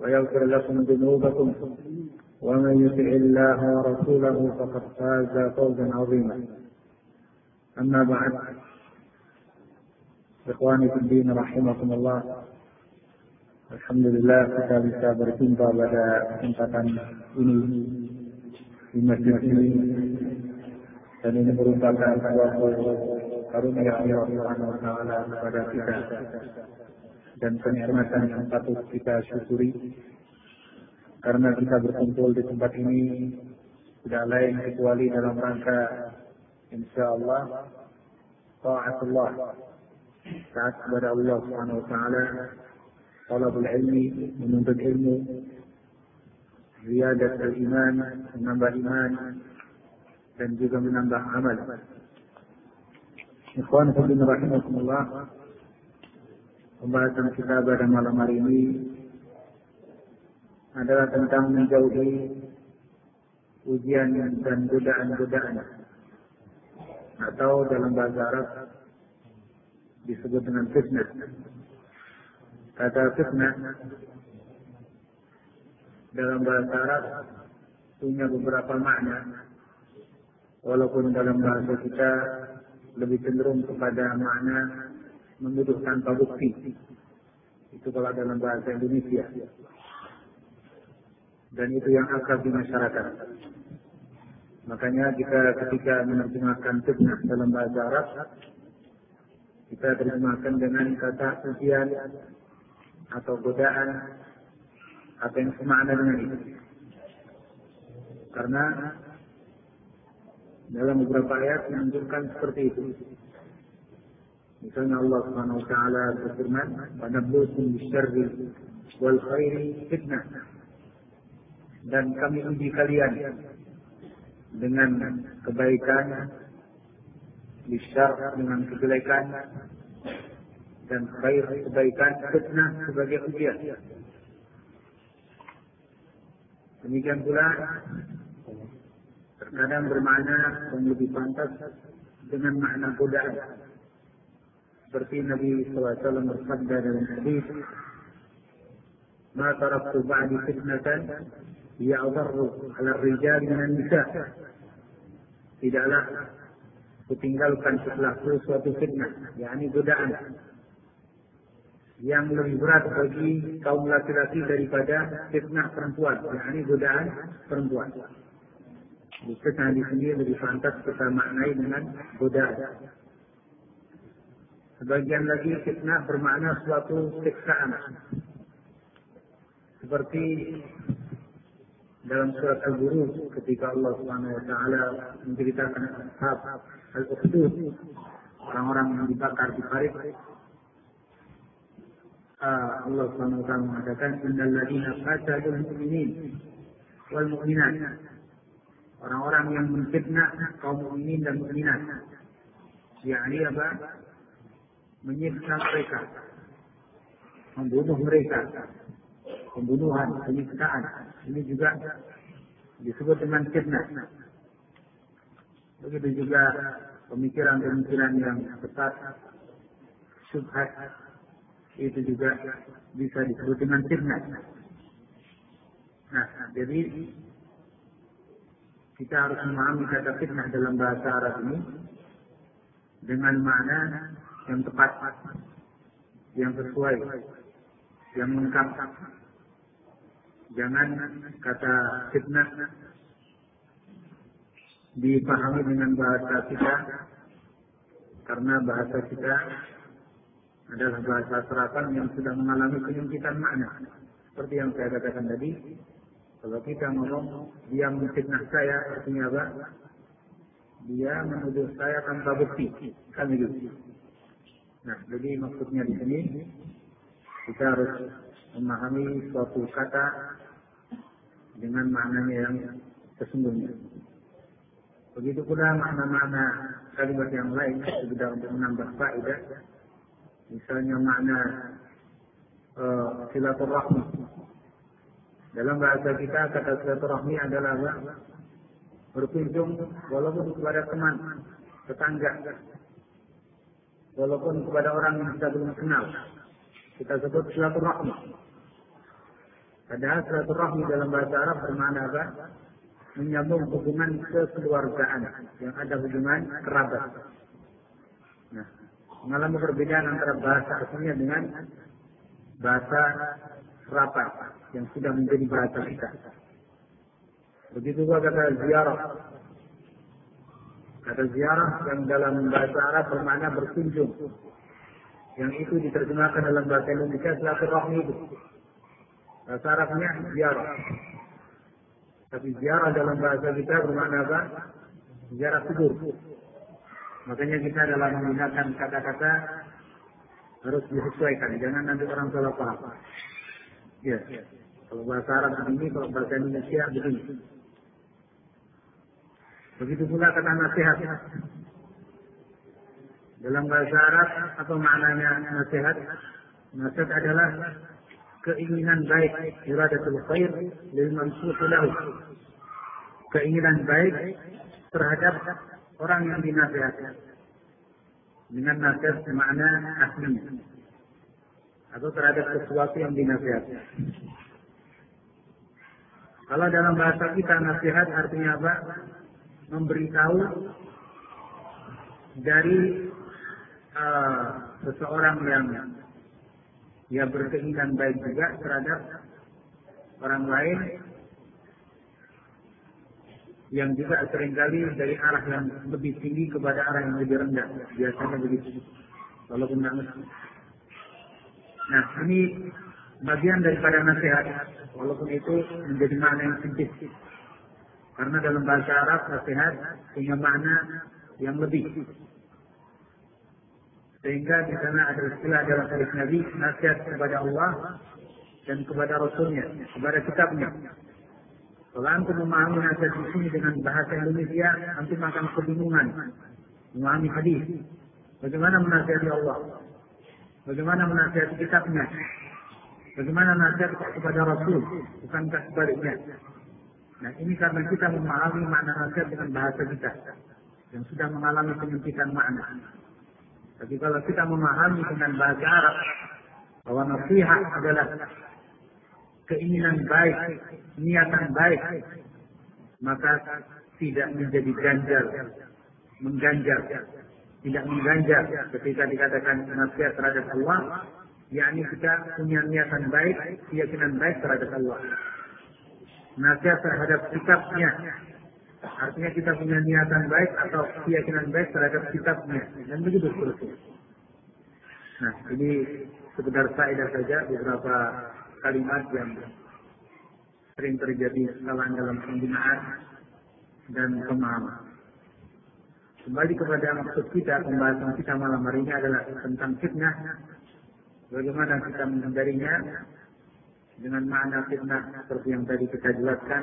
ويغفر لكم ذنوبكم ومن يطع الله ورسوله فقد فاز فوزا عظيما اما بعد ikhwani fi din rahimakumullah Alhamdulillah kita bisa berjumpa pada kesempatan ini di masjid ini dan ini merupakan suatu karunia Allah Subhanahu wa taala kepada kita dan kenikmatan yang patut kita syukuri. Karena kita berkumpul di tempat ini tidak lain kecuali dalam rangka insya Allah taatullah taat kepada Allah Subhanahu wa taala talabul ilmi menuntut ilmu ziyadat al-iman menambah iman dan juga menambah amal. Ikhwan fillah rahimakumullah pembahasan kita pada malam hari ini adalah tentang menjauhi ujian dan godaan-godaan atau dalam bahasa Arab disebut dengan fitnah. Kata fitnah dalam bahasa Arab punya beberapa makna. Walaupun dalam bahasa kita lebih cenderung kepada makna menuduh tanpa bukti. Itu kalau dalam bahasa Indonesia. Dan itu yang akrab di masyarakat. Makanya kita ketika menerjemahkan fitnah dalam bahasa Arab, kita terjemahkan dengan kata ujian atau godaan atau yang semakna dengan itu. Karena dalam beberapa ayat menunjukkan seperti itu. Misalnya Allah Subhanahu wa taala berfirman, "Wa nabluukum bisyarri wal khairi fitnah." Dan kami uji kalian dengan kebaikan, bisyar dengan kejelekan, dan khair kebaikan fitnah sebagai ujian. Demikian pula terkadang bermakna yang lebih pantas dengan makna godaan. Seperti Nabi SAW bersabda dalam hadis, "Ma taraktu ba'di fitnatan ya'dharru 'ala ar-rijal min an-nisa." Tidaklah kutinggalkan setelahku suatu fitnah, yakni godaan yang lebih berat bagi kaum laki-laki daripada fitnah perempuan, yakni godaan perempuan. Fitnah di sini lebih pantas kita maknai dengan godaan. Sebagian lagi fitnah bermakna suatu siksaan. Seperti dalam surat Al-Buruj ketika Allah Subhanahu wa taala menceritakan ashab al-ukhdud orang-orang yang dibakar di parit Allah Subhanahu wa taala mengatakan innal ladzina qatalul mu'minin wal mu'minat. Orang-orang yang menfitnah kaum mukminin dan mukminat yakni apa menyiksa mereka. Membunuh mereka. Pembunuhan penyiksaan. Ini juga disebut dengan fitnah. Begitu juga pemikiran-pemikiran yang sesat subhat itu juga bisa disebut dengan fitnah. Nah, jadi kita harus memahami kata fitnah dalam bahasa Arab ini dengan makna yang tepat, yang sesuai, yang lengkap. Jangan kata fitnah dipahami dengan bahasa kita karena bahasa kita adalah bahasa serapan yang sudah mengalami penyempitan makna. Seperti yang saya katakan tadi, kalau kita ngomong dia memfitnah saya artinya apa? Dia menuduh saya tanpa bukti, kan begitu. Nah, jadi maksudnya di sini kita harus memahami suatu kata dengan maknanya yang sesungguhnya. Begitu pula makna-makna kalimat yang lain sekedar untuk menambah faedah. Misalnya makna uh, silaturahmi. Dalam bahasa kita kata silaturahmi adalah berkunjung walaupun kepada teman, tetangga, walaupun kepada orang yang kita belum kenal. Kita sebut silaturahmi. Padahal silaturahmi dalam bahasa Arab bermakna apa? Menyambung hubungan kekeluargaan yang ada hubungan kerabat. Nah, mengalami perbedaan antara bahasa aslinya dengan bahasa serapan yang sudah menjadi bahasa kita. Begitu juga kata ziarah. Kata ziarah yang dalam bahasa Arab bermakna berkunjung. Yang itu diterjemahkan dalam bahasa Indonesia silaturahmi itu. Bahasa Arabnya ziarah. Tapi ziarah dalam bahasa kita bermakna apa? Ziarah kubur. Makanya kita dalam menggunakan kata-kata harus disesuaikan. Jangan nanti orang salah paham. Ya. Kalau bahasa Arab begini, kalau bahasa Indonesia begini. Begitu pula kata nasihat. Dalam bahasa Arab atau maknanya nasihat? Nasihat adalah keinginan baik, iradatul khair lil mansuh lahu. Keinginan baik terhadap orang yang dinasihat. Dengan nasihat makna aslinya. Atau terhadap sesuatu yang dinasihati. Kalau dalam bahasa kita nasihat artinya apa? Memberitahu dari uh, seseorang yang dia berkeinginan baik juga terhadap orang lain yang juga sering kali dari arah yang lebih tinggi kepada arah yang lebih rendah. Biasanya begitu. Walaupun mesti. Nah, ini bagian daripada nasihat. Walaupun itu menjadi makna yang sempit. Karena dalam bahasa Arab nasihat punya makna yang lebih. Sehingga di sana ada istilah dalam hadis Nabi nasihat kepada Allah dan kepada Rasulnya, kepada kitabnya. Kalau antum memahami nasihat di sini dengan bahasa Indonesia, antum akan kebingungan memahami hadis. Bagaimana menasihati Allah? Bagaimana menasihati kitabnya? Bagaimana nasihat kepada Rasul? Bukankah sebaliknya? Nah ini karena kita memahami makna nasihat dengan bahasa kita yang sudah mengalami penyempitan makna. Tapi kalau kita memahami dengan bahasa Arab bahwa nasihat adalah keinginan baik, niatan baik, maka tidak menjadi ganjal, mengganjal, tidak mengganjal ketika dikatakan nasihat terhadap Allah, yakni kita punya niatan baik, keyakinan baik terhadap Allah. Nasihat terhadap sikapnya, artinya kita punya niatan baik atau keyakinan baik terhadap sikapnya, dan begitu seterusnya. Nah, ini sekedar faedah saja beberapa kalimat yang sering terjadi kesalahan dalam penggunaan dan pemahaman. Kembali kepada maksud kita, pembahasan kita malam hari ini adalah tentang fitnah. Bagaimana kita menghindarinya dengan makna fitnah seperti yang tadi kita jelaskan,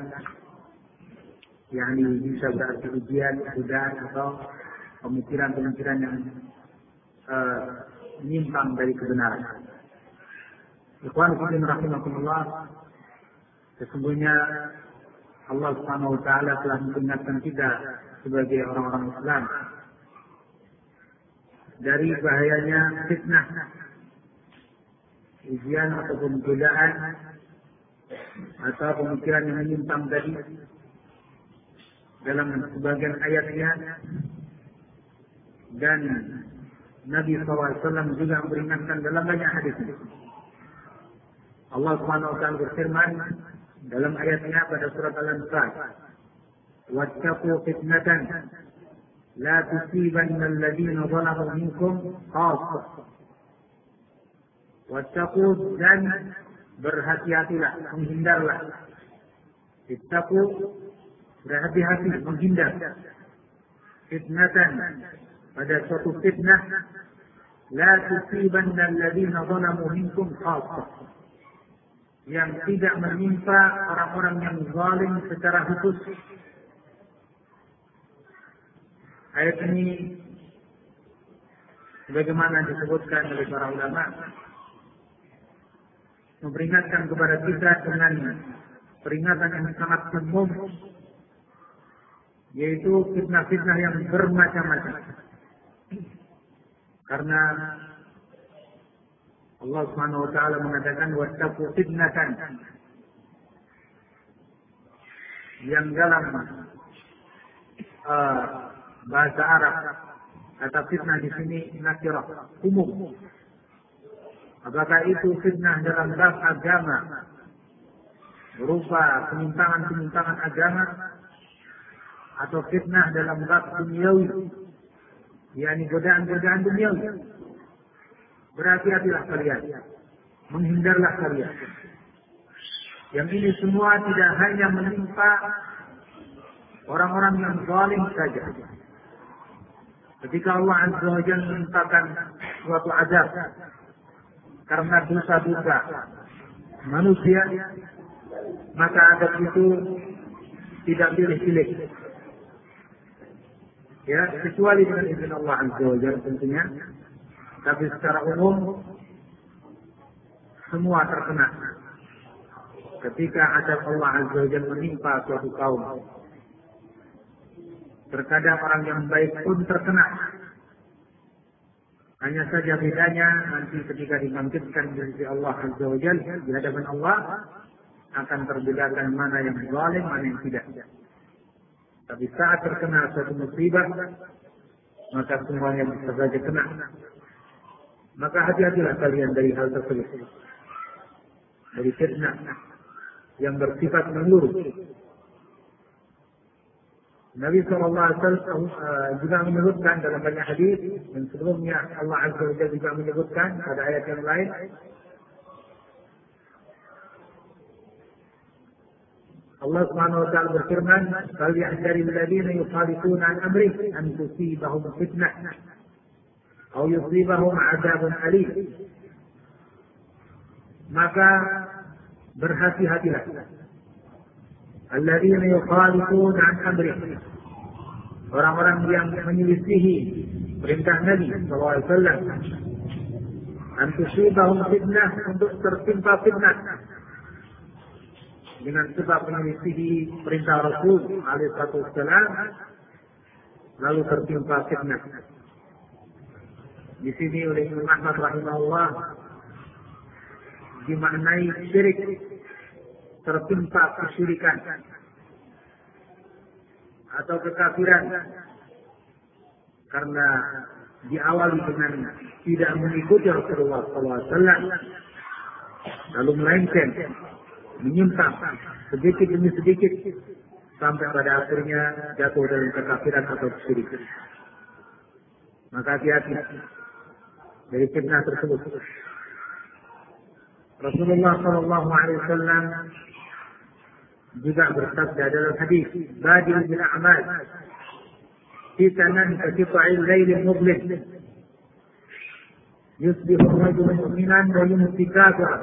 yang bisa berarti ujian, godaan atau pemikiran-pemikiran yang uh, dari kebenaran. Ikhwan Fiddin rahimahumullah, sesungguhnya Allah Subhanahu wa taala telah mengingatkan kita sebagai orang-orang Islam dari bahayanya fitnah ujian ataupun godaan atau pemikiran yang menyimpang tadi dalam sebagian ayatnya dan Nabi SAW juga memperingatkan dalam banyak hadis. Allah Subhanahu wa taala berfirman dalam ayatnya pada surat Al-Anfal, "Wattaqu fitnatan la tusibanna alladhina zalamu minkum khassah." Wattaqu dan berhati-hatilah, menghindarlah. Ittaku berhati-hati, menghindar. Fitnatan pada suatu fitnah la tusiban dan ladina zalamu minkum khassah yang tidak menimpa orang-orang yang zalim secara khusus. Ayat ini bagaimana disebutkan oleh para ulama memperingatkan kepada kita dengan peringatan yang sangat umum yaitu fitnah-fitnah yang bermacam-macam. Karena Allah Subhanahu wa taala mengatakan wattaqu fitnatan yang dalam uh, bahasa Arab. Kata fitnah di sini nakirah, umum. Apakah itu fitnah dalam bab agama? Berupa penyimpangan-penyimpangan agama? Atau fitnah dalam bab duniawi? Yakni godaan-godaan duniawi. Berhati-hatilah kalian. Menghindarlah kalian. Yang ini semua tidak hanya menimpa orang-orang yang zalim saja. Ketika Allah Azza wa Jalla menimpakan suatu azab karena dosa-dosa manusia, maka azab itu tidak pilih-pilih. Ya, kecuali dengan izin Allah Azza wa Jalla tentunya. Tapi secara umum semua terkena ketika azab Allah Azza wa Jalla menimpa suatu kaum Terkadang orang yang baik pun terkena. Hanya saja bedanya nanti ketika dibangkitkan di Allah Azza wa Jal, di hadapan Allah akan terbedakan mana yang zalim, mana yang tidak. Tapi saat terkena suatu musibah, maka semuanya bisa saja kena. Maka hati-hatilah kalian dari hal tersebut. Dari fitnah yang bersifat menurut النبي صلى الله عليه وسلم آه، جماع من الركن ده لما الحديث من سلم يا الله عز وجل جماع من الركن هذا آية لاين الله سبحانه وتعالى بالكرمان قال يحذر الذين يخالفون عن أمره أن تصيبهم فتنة أو يصيبهم عذاب أليم. maka berhati-hatilah alladzina yukhalifun an amri. Orang-orang yang menyelisihi perintah Nabi SAW an tusibahum fitnah untuk tertimpa fitnah. Dengan sebab menyelisihi perintah Rasul alaihissalam lalu tertimpa fitnah. Di sini oleh Imam Ahmad rahimahullah dimaknai syirik tertimpa kesyirikan atau kekafiran karena diawali dengan tidak mengikuti Rasulullah SAW lalu melenceng menyimpang sedikit demi sedikit sampai pada akhirnya jatuh dalam kekafiran atau kesyirikan. Maka hati-hati dari fitnah tersebut. Rasulullah Wasallam juga bersabda dalam hadis. Badiru bil a'mal fitanan kaqita'il lailil mublim yusbihu rajulun mu'minan wa yumsi kafiran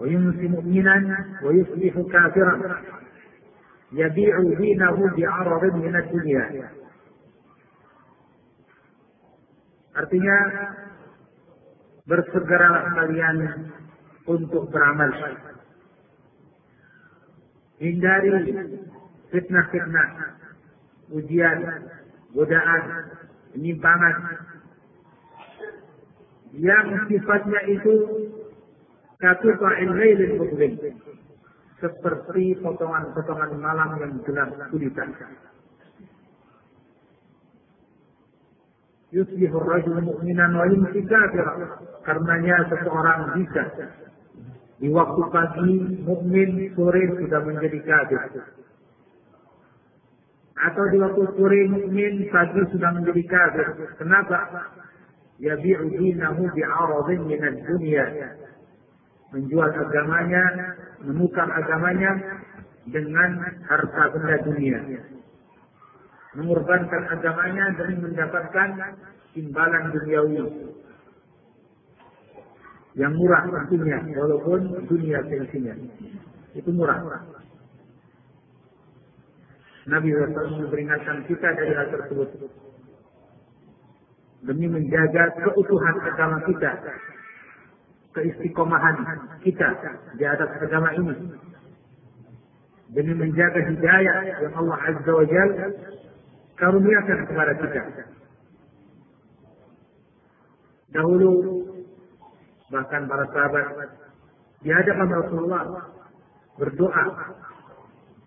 wa yumsi mu'minan wa yusbihu kafiran yabi'u dinahu bi'aradin min ad-dunya. Artinya bersegeralah kalian untuk beramal hindari fitnah-fitnah, ujian, godaan, penyimpangan yang sifatnya itu katuqa'il lailil mublim seperti potongan-potongan malam yang gelap gulita. Yusbihu rajul mu'minan wa yumsi Karenanya seseorang bisa di waktu pagi mukmin, sore sudah menjadi kafir. Atau di waktu sore mukmin pagi sudah menjadi kafir. Kenapa? Yabi'u dinahu bi'aradin minad dunia. Menjual agamanya, menukar agamanya dengan harta benda dunia. Mengorbankan agamanya demi mendapatkan imbalan duniawi. Yang murah tentunya, walaupun dunia tensinya. Itu murah. Nabi SAW memperingatkan kita dari hal tersebut. Demi menjaga keutuhan agama kita. Keistiqomahan kita di atas agama ini. Demi menjaga hidayah yang Allah Azza wa Jal karuniakan kepada kita. Dahulu bahkan para sahabat di hadapan Rasulullah berdoa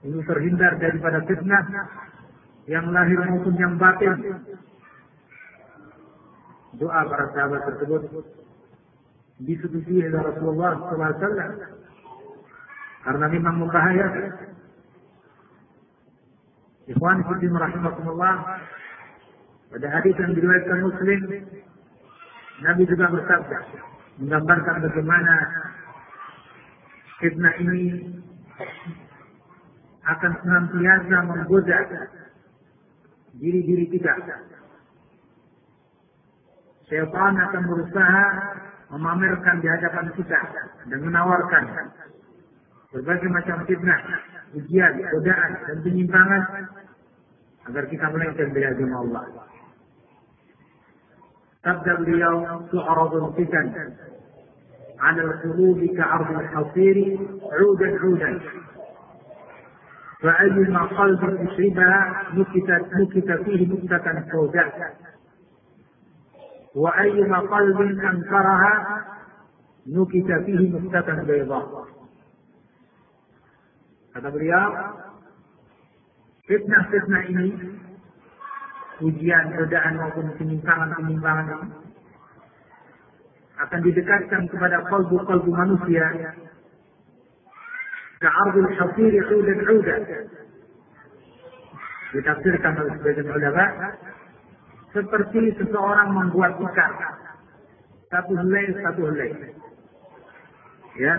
ini terhindar daripada fitnah yang lahir maupun yang batin. Doa para sahabat tersebut disetujui oleh Rasulullah SAW karena memang membahayakan. Ikhwan Fiddin rahimahumullah pada hadis yang diriwayatkan Muslim Nabi juga bersabda menggambarkan bagaimana fitnah ini akan senantiasa menggoda diri-diri kita. Syaitan akan berusaha memamerkan di hadapan kita dan menawarkan berbagai macam fitnah, ujian, godaan, dan penyimpangan agar kita melenceng dari agama Allah. Sabda beliau, tu'aradul fitan على القلوب كعرض الحصير عودا عودا. فأيما قلب أصيبها نكتت نكت فيه نكتة سوداء وأيما قلب أنكرها نكت فيه نكتة بيضاء. kata beliau fitnah-fitnah ini ujian, godaan maupun penyimpangan-penyimpangan akan didekatkan kepada kalbu-kalbu manusia. Ka'ardul hasiri udan udan ditafsirkan oleh sebagian ulama seperti seseorang membuat tikar satu helai satu helai. Ya.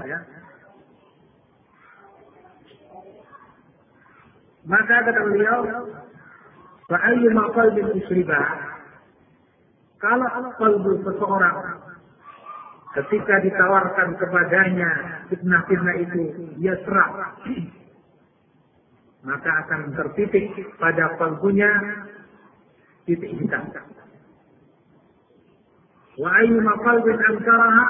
Maka kata beliau fa'ayyuma qalbin usriba kalau kalbu seseorang ketika ditawarkan kepadanya fitnah-fitnah itu dia serah. Maka akan tertitik pada kalbunya titik hitam. Wa ayyuma qalbin ankaraha.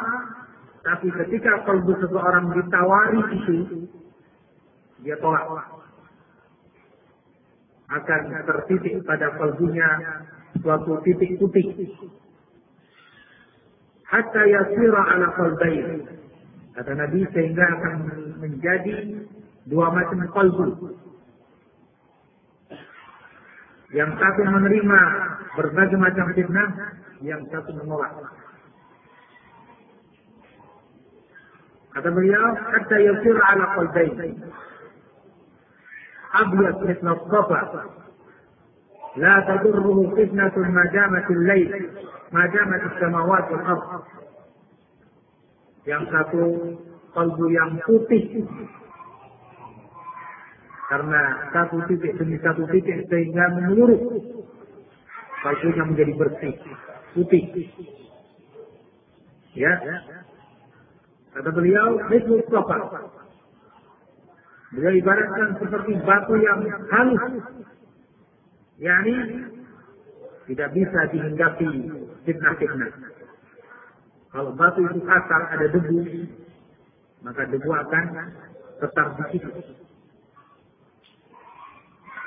Tapi ketika kalbu seseorang ditawari itu dia tolak akan tertitik pada kalbunya suatu titik putih. Hatta yasira ala qalbain kata Nabi sehingga akan menjadi dua macam kalbu. Yang satu menerima berbagai macam fitnah yang satu menolak. Kata beliau hatta yasira ala qalbain أبيض مثل الصفا لا تضره فتنة ما دامت الليل ما دامت السماوات والأرض yang satu kalbu yang putih karena satu titik demi satu titik sehingga menyeluruh kalbunya menjadi bersih putih ya kata beliau itu sofa Beliau ibaratkan seperti batu yang halus. yakni tidak bisa dihinggapi fitnah-fitnah. Kalau batu itu kasar ada debu, maka debu akan tetap di situ.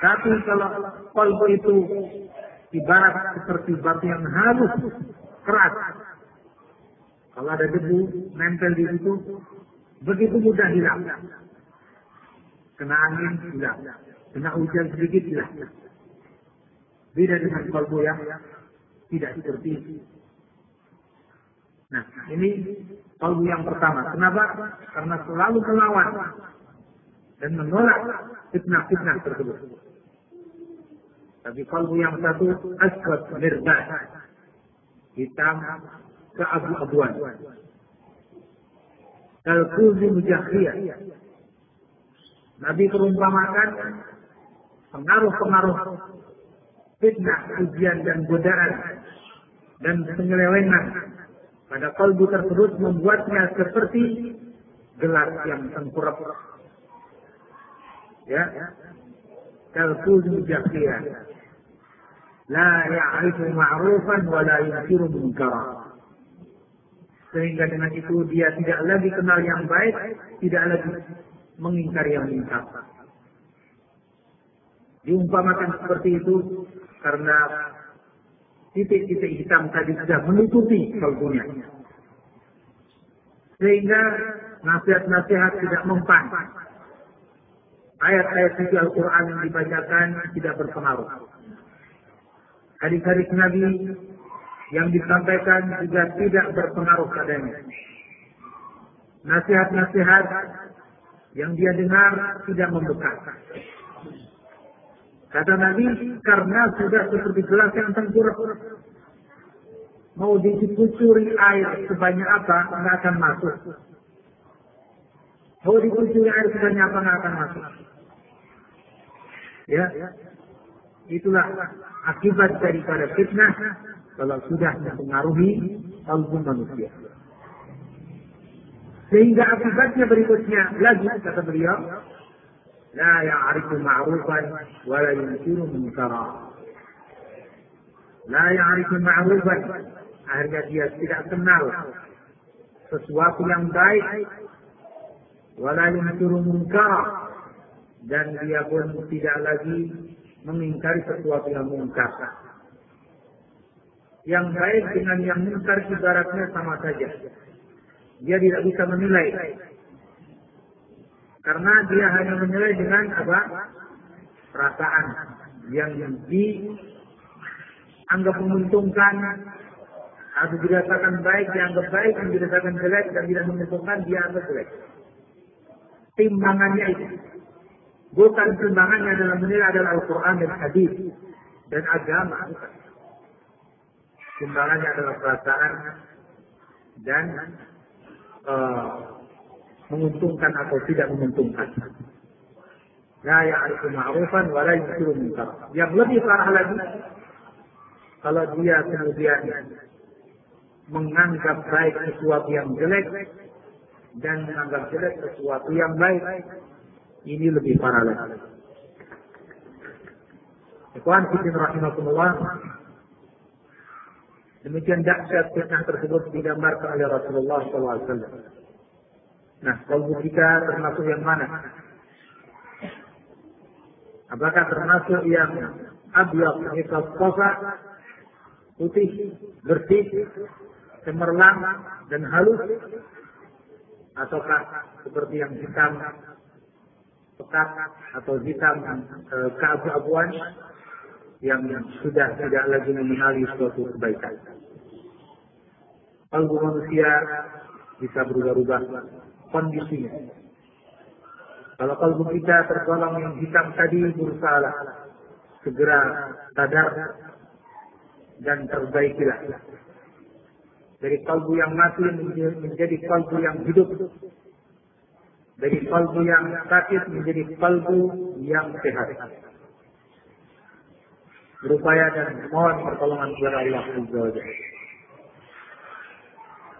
Tapi kalau kolbu itu ibarat seperti batu yang halus, keras. Kalau ada debu nempel di situ, begitu mudah hilang kena angin hilang, kena hujan sedikit hilang. Beda dengan kalbu yang tidak seperti itu. Nah, ini kalbu yang pertama. Kenapa? Karena selalu melawan dan menolak fitnah-fitnah tersebut. Tapi kalbu yang satu aswad mirbah. Hitam keabu-abuan. Kalkuzi mujakhiyah. Nabi perumpamakan pengaruh-pengaruh fitnah, ujian dan godaan dan penyelewengan pada kalbu tersebut membuatnya seperti gelar yang tengkurap. Ya, kalbu jahiliyah. La ya'rifu ma'rufan wa la yakiru munkara. Sehingga dengan itu dia tidak lagi kenal yang baik, tidak lagi mengingkari yang munkar. Diumpamakan seperti itu karena titik-titik hitam tadi sudah menutupi kalbunya. Sehingga nasihat-nasihat tidak mempan ayat-ayat suci Al-Quran yang dibacakan tidak berpengaruh. Hadis-hadis Nabi yang disampaikan juga tidak berpengaruh padanya. Nasihat-nasihat yang dia dengar tidak membekas. Kata Nabi, karena sudah seperti gelas yang tengkurap. Mau dikucuri air sebanyak apa, nggak akan masuk. Mau dikucuri air sebanyak apa, nggak akan masuk. Ya, itulah akibat daripada fitnah kalau sudah mempengaruhi kalbu manusia. Sehingga akibatnya berikutnya lagi kata beliau, la ya'rifu ma'rufan wa la yunkiru munkara. La ya'rifu ma'rufan akhirnya dia tidak kenal sesuatu yang baik wa la yunkiru munkara dan dia pun tidak lagi mengingkari sesuatu yang mungkar. Yang baik dengan yang mungkar ibaratnya sama saja. Dia tidak bisa menilai. Karena dia hanya menilai dengan apa? Perasaan yang dianggap menguntungkan atau dirasakan baik, dianggap baik, yang dirasakan jelek dan tidak menguntungkan, dia anggap jelek. Timbangannya itu. Bukan timbangannya dalam menilai adalah Al-Quran dan hadis dan agama. Timbangannya adalah perasaan dan uh, menguntungkan atau tidak menguntungkan. La ya'rifu ma'rufan wa la yusiru munkar. Yang lebih parah lagi kalau dia kemudian menganggap baik sesuatu yang jelek dan menganggap jelek sesuatu yang baik ini lebih parah lagi. Ikhwan Fitin Rahimahullah Demikian dahsyat fitnah tersebut digambarkan oleh Rasulullah SAW. Nah, kalbu kita termasuk yang mana? Apakah termasuk yang abyad, misal kosa, putih, bersih, cemerlang, dan halus? Ataukah seperti yang hitam, pekat atau hitam e, keabu-abuan yang sudah tidak lagi mengenali suatu kebaikan. Kalbu manusia bisa berubah-ubah kondisinya. Kalau kalbu kita tergolong yang hitam tadi berusaha segera sadar dan perbaikilah. Dari kalbu yang mati menjadi kalbu yang hidup dari kalbu yang sakit menjadi kalbu yang sehat. Berupaya dan mohon pertolongan kepada Allah Azza wa Jalla.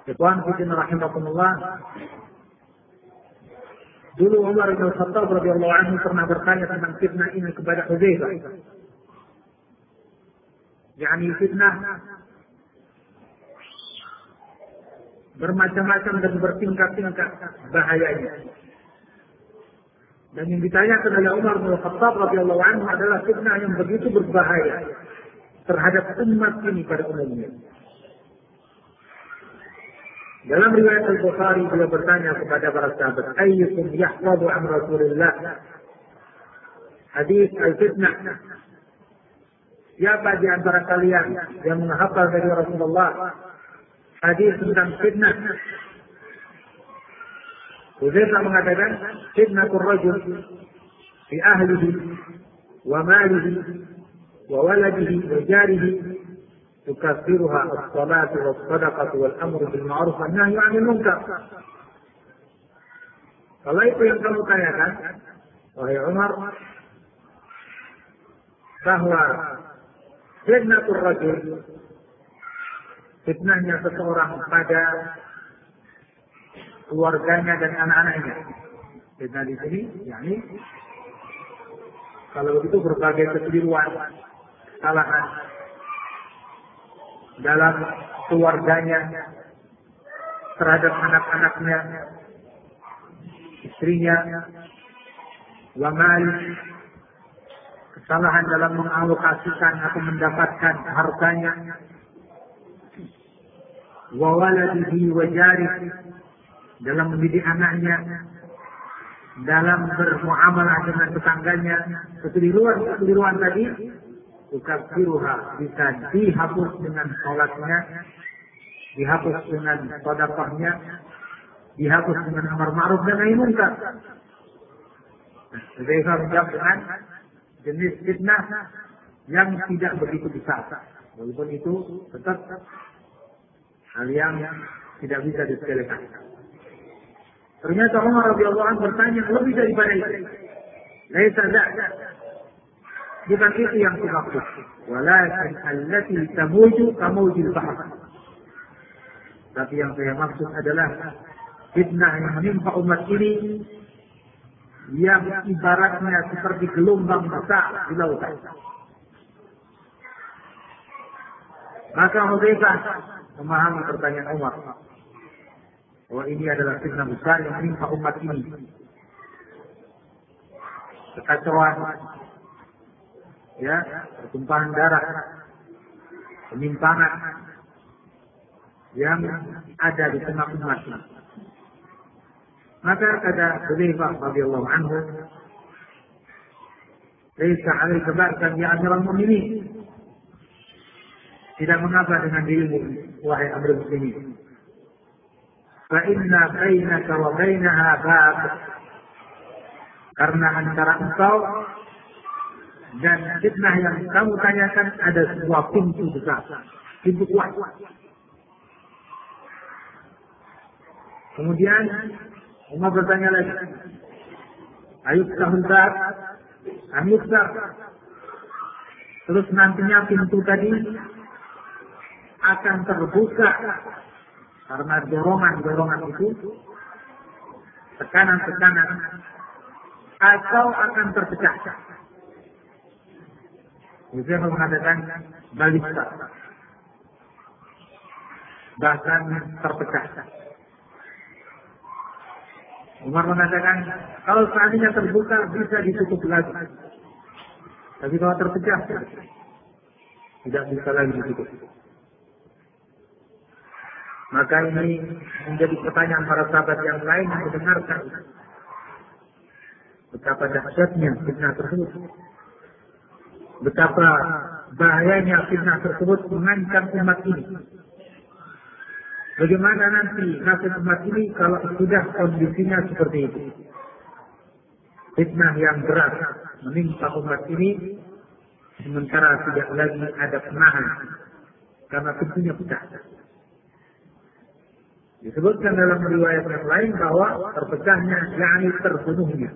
Ikhwan Fitin rahimahumullah. Dulu Umar bin Khattab radhiyallahu anhu pernah bertanya tentang fitnah ini kepada Hudzaifah. Yani fitnah bermacam-macam dan bertingkat-tingkat bahayanya. Dan yang ditanyakan oleh Umar bin Khattab radhiyallahu anhu adalah fitnah yang begitu berbahaya terhadap umat ini pada umumnya. Dalam riwayat Al-Bukhari beliau bertanya kepada para sahabat, "Ayyukum yahfadhu an Rasulillah?" Hadis al-fitnah. Siapa di antara kalian yang menghafal dari Rasulullah hadis tentang fitnah وغير مهددا فتنة الرجل في أهله وماله وولده وجاره تكفرها الصلاة والصدقة والأمر بالمعروف والنهي عن المنكر. فالله ينقل كان وهي عمر. فهو فتنة الرجل. فتنahnya seseorang pada keluarganya dan anak-anaknya. Fitnah di sini, yakni kalau begitu berbagai kekeliruan, kesalahan dalam keluarganya, terhadap anak-anaknya, istrinya, wamal, kesalahan dalam mengalokasikan atau mendapatkan hartanya, wawaladihi wajarih, dalam mendidik anaknya, dalam bermuamalah dengan tetangganya, kekeliruan-kekeliruan tadi, tukafiruha bisa dihapus dengan sholatnya, dihapus dengan sodakahnya, dihapus dengan amar ma'ruf dan nahi munkar. Nah, menjawab dengan jenis fitnah yang tidak begitu besar. Walaupun itu tetap hal yang tidak bisa disepelekan. Ternyata Umar radhiyallahu anhu bertanya lebih daripada itu. Laisa Bukan itu yang dimaksud. Walakin allati tamuju kamujil bahr. Tapi yang saya maksud adalah fitnah yang menimpa umat ini yang ibaratnya seperti gelombang besar di lautan. Maka Hudzaifah memahami pertanyaan Umar bahwa ini adalah fitnah besar yang menimpa umat ini. Kekacauan, ya, pertumpahan darah, penyimpangan yang ada di tengah umat ini. Maka kata Hudzaifah radhiyallahu anhu, "Laisa 'alaika ba'san ya amiral mu'minin." Tidak mengapa dengan dirimu, wahai Amirul Mukminin. فإن بينك وبينها باب karena antara engkau dan fitnah yang kamu tanyakan ada sebuah pintu besar, pintu kuat. Kemudian Umar bertanya lagi, Ayub tahuntar, Ayub Terus nantinya pintu tadi akan terbuka karena dorongan-dorongan itu tekanan-tekanan atau akan terpecah. Bisa mengatakan balista. Bahkan terpecah. Umar mengatakan, kalau seandainya terbuka bisa ditutup lagi. Tapi kalau terpecah, tidak bisa lagi ditutup. Maka ini menjadi pertanyaan para sahabat yang lain yang mendengarkan betapa dahsyatnya fitnah tersebut. Betapa bahayanya fitnah tersebut mengancam umat ini. Bagaimana nanti nasib umat ini kalau sudah kondisinya seperti itu? Fitnah yang berat menimpa umat ini sementara tidak lagi ada penahan karena pintunya pecah. Disebutkan dalam riwayat yang lain bahwa terpecahnya, yakni terbunuhnya.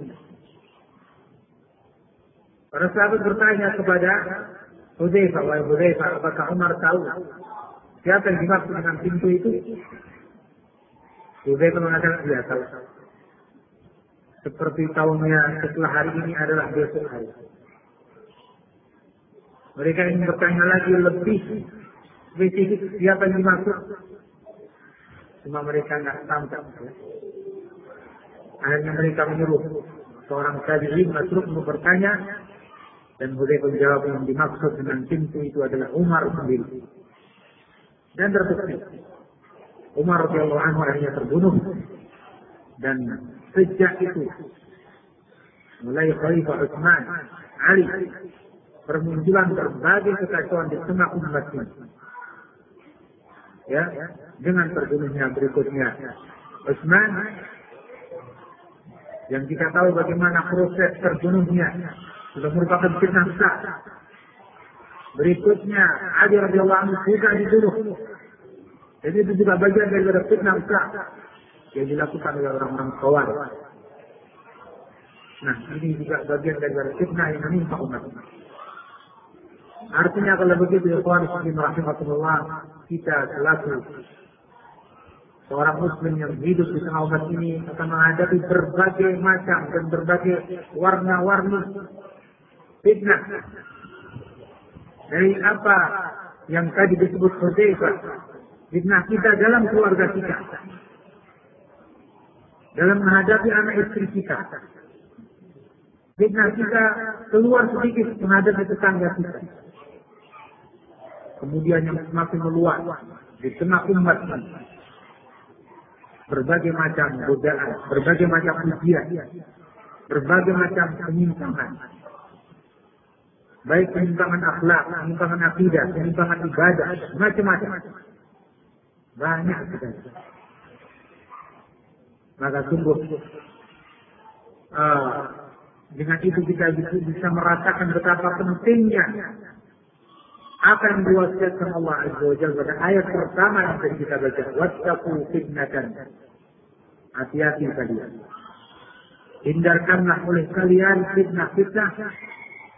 Para sahabat bertanya kepada Hudzaifah, wahai Hudzaifah, apakah Umar tahu siapa yang dimaksud dengan pintu itu? Hudzaifah mengatakan, iya tahu. Seperti tahunnya setelah hari ini adalah besok hari. Mereka ingin bertanya lagi lebih spesifik siapa yang dimaksud. Cuma mereka nggak. Ya. Akhirnya mereka menyuruh seorang tabi'in Masruk untuk bertanya dan Hudzaifah menjawab yang dimaksud dengan pintu itu adalah Umar sendiri. Dan terbukti Umar radhiyallahu anhu akhirnya terbunuh dan sejak itu mulai Khalifah Utsman Ali bermunculan berbagai kekacauan di tengah umat ini. Ya, dengan terbunuhnya berikutnya Utsman yang kita tahu bagaimana proses terbunuhnya sudah merupakan fitnah besar Berikutnya Ali radhiyallahu anhu juga dibunuh. Jadi itu juga bagian dari fitnah besar yang dilakukan oleh orang-orang kawal. Nah, ini juga bagian dari fitnah yang menimpa umat. Artinya kalau begitu ya kawan muslim rahimahullah kita selaku seorang muslim yang hidup di tengah umat ini akan menghadapi berbagai macam dan berbagai warna-warni fitnah. Dari apa yang tadi disebut Hudzaifah fitnah kita dalam keluarga kita. Dalam menghadapi anak istri kita. Fitnah kita keluar sedikit menghadapi tetangga kita kemudian yang semakin meluas di tengah umat berbagai macam godaan, berbagai macam ujian, berbagai macam penyimpangan. Baik penyimpangan akhlak, penyimpangan akidah, penyimpangan ibadah, macam-macam. Banyak sekali. Maka sungguh uh, dengan itu kita bisa merasakan betapa pentingnya apa yang diwasiatkan Allah Azza wa Jalla pada ayat pertama yang tadi kita baca. Wattaqu fitnatan. Hati-hati kalian. Hindarkanlah oleh kalian fitnah-fitnah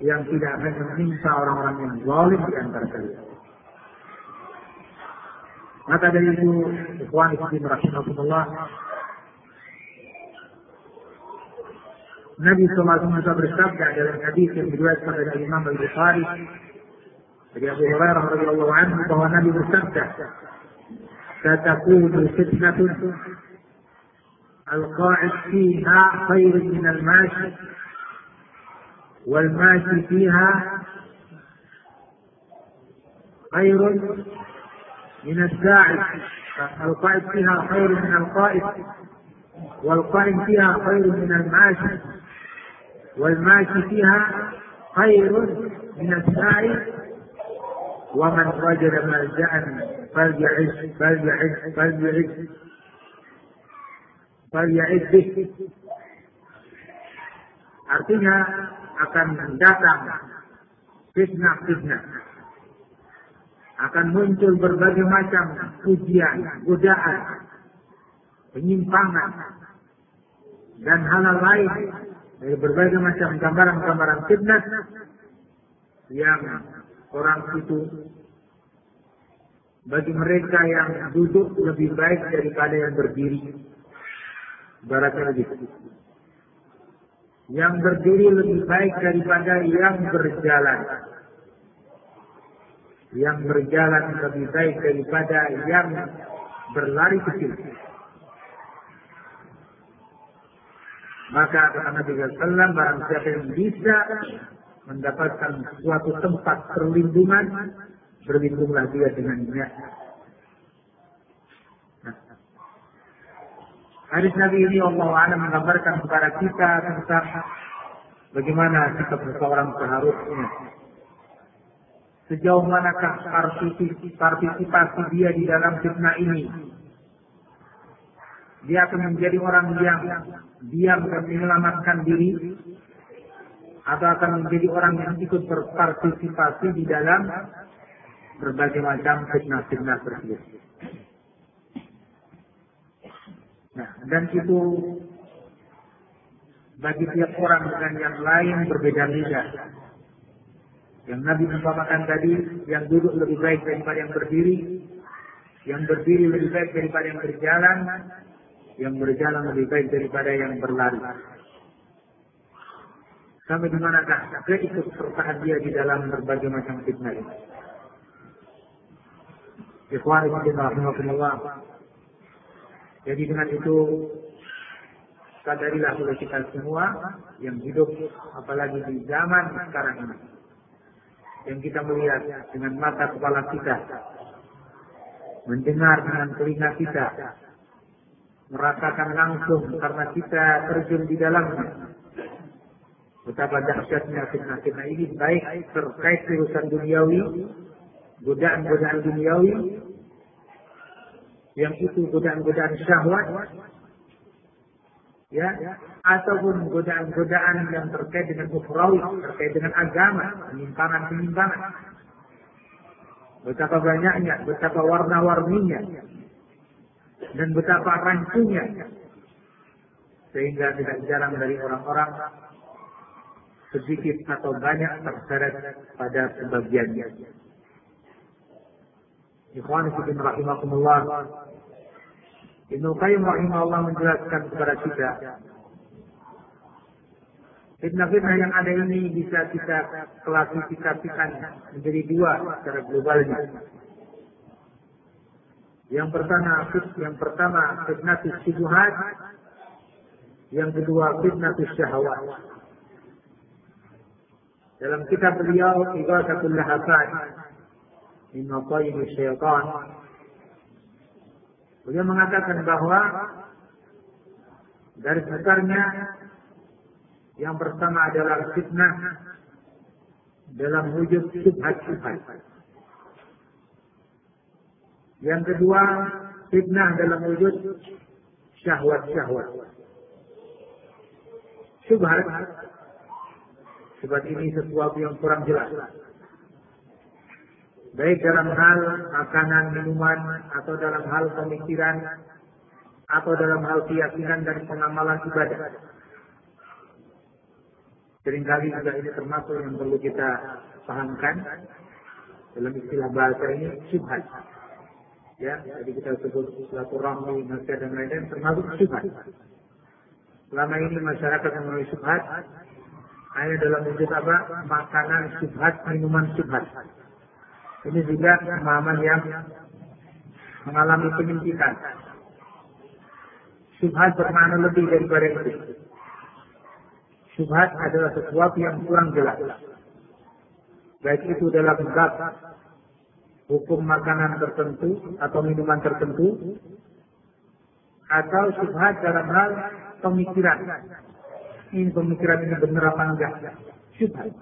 yang tidak akan menimpa orang-orang yang zalim di antara kalian. Maka dari itu, ikhwan ikhwan rahimahumullah, Nabi SAW bersabda dalam hadis yang diriwayatkan oleh Imam Al-Bukhari dari Abu Hurairah radhiyallahu anhu bahwa Nabi bersabda, "Satakunu fitnatun القاعد فيها خير من الماشي والماشي فيها خير من الساعد القائد فيها خير من القائد والقائم فيها خير من الماشي والماشي فيها خير من السائل ومن وجد ملجأ فليعز فليعز فليعز فليعز به Artinya akan datang fitnah-fitnah. Akan muncul berbagai macam ujian, godaan, penyimpangan, dan hal-hal lain dari berbagai macam gambaran-gambaran fitnah yang orang itu bagi mereka yang duduk lebih baik daripada yang berdiri. Baratnya begitu. Yang berdiri lebih baik daripada yang berjalan. Yang berjalan lebih baik daripada yang berlari kecil. Maka kata Nabi Sallam barang siapa yang bisa mendapatkan suatu tempat perlindungan, berlindunglah dia dengannya. Nah, hadis Nabi ini Allah Alam menggambarkan kepada kita tentang bagaimana sikap seseorang seharusnya. Sejauh manakah partisipasi dia di dalam fitnah ini? Dia akan menjadi orang yang diam dan menyelamatkan diri atau akan menjadi orang yang ikut berpartisipasi di dalam berbagai macam fitnah-fitnah tersebut. Nah, dan itu bagi tiap orang dengan yang lain berbeda-beda. Yang Nabi umpamakan tadi, yang duduk lebih baik daripada yang berdiri, yang berdiri lebih baik daripada yang berjalan, yang berjalan lebih baik daripada yang berlari. Sampai di manakah keikut sertaan dia di dalam berbagai macam fitnah ini. Ikhwan rahimahullah. Jadi dengan itu sadarilah oleh kita semua yang hidup apalagi di zaman sekarang ini. Yang kita melihat dengan mata kepala kita, mendengar dengan telinga kita, merasakan langsung karena kita terjun di dalamnya, Betapa dahsyatnya fitnah-fitnah ini baik terkait urusan duniawi, godaan-godaan duniawi, yang itu godaan-godaan syahwat, ya, ataupun godaan-godaan yang terkait dengan ukhrawi, terkait dengan agama, penyimpangan-penyimpangan. betapa banyaknya, betapa warna-warninya, dan betapa rancunya, sehingga tidak jarang dari orang-orang sedikit atau banyak terseret pada sebagiannya. Ikhwan Fiddin rahimahumullah. Ibnu Qayyim rahimahullah menjelaskan kepada kita Fitnah-fitnah yang ada ini bisa kita klasifikasikan menjadi dua secara globalnya. Yang pertama, yang pertama fitnah syubhat, yang kedua fitnah syahwat. Dalam kitab beliau Ighathatul Lahafat min Maqayim Syaitan Beliau mengatakan bahwa dari besarnya yang pertama adalah fitnah dalam wujud syubhat-syubhat. Yang kedua, fitnah dalam wujud syahwat-syahwat. Syubhat. Syubhat ini sesuatu yang kurang jelas. Baik dalam hal makanan, minuman, atau dalam hal pemikiran, atau dalam hal keyakinan dan pengamalan ibadah. Seringkali juga ini termasuk yang perlu kita pahamkan dalam istilah bahasa ini syubhat. Ya, jadi kita sebut silaturahmi, nasihat dan lain-lain termasuk syubhat. Selama ini masyarakat yang melalui hanya dalam wujud apa? Makanan syubhat, minuman syubhat. Ini juga pemahaman yang mengalami penyimpitan. Syubhat bermakna lebih daripada itu. Subhat adalah sesuatu yang kurang jelas. Baik itu dalam bab hukum makanan tertentu atau minuman tertentu, atau subhat dalam hal pemikiran. Ini pemikiran ini benar apa enggak? Subhat.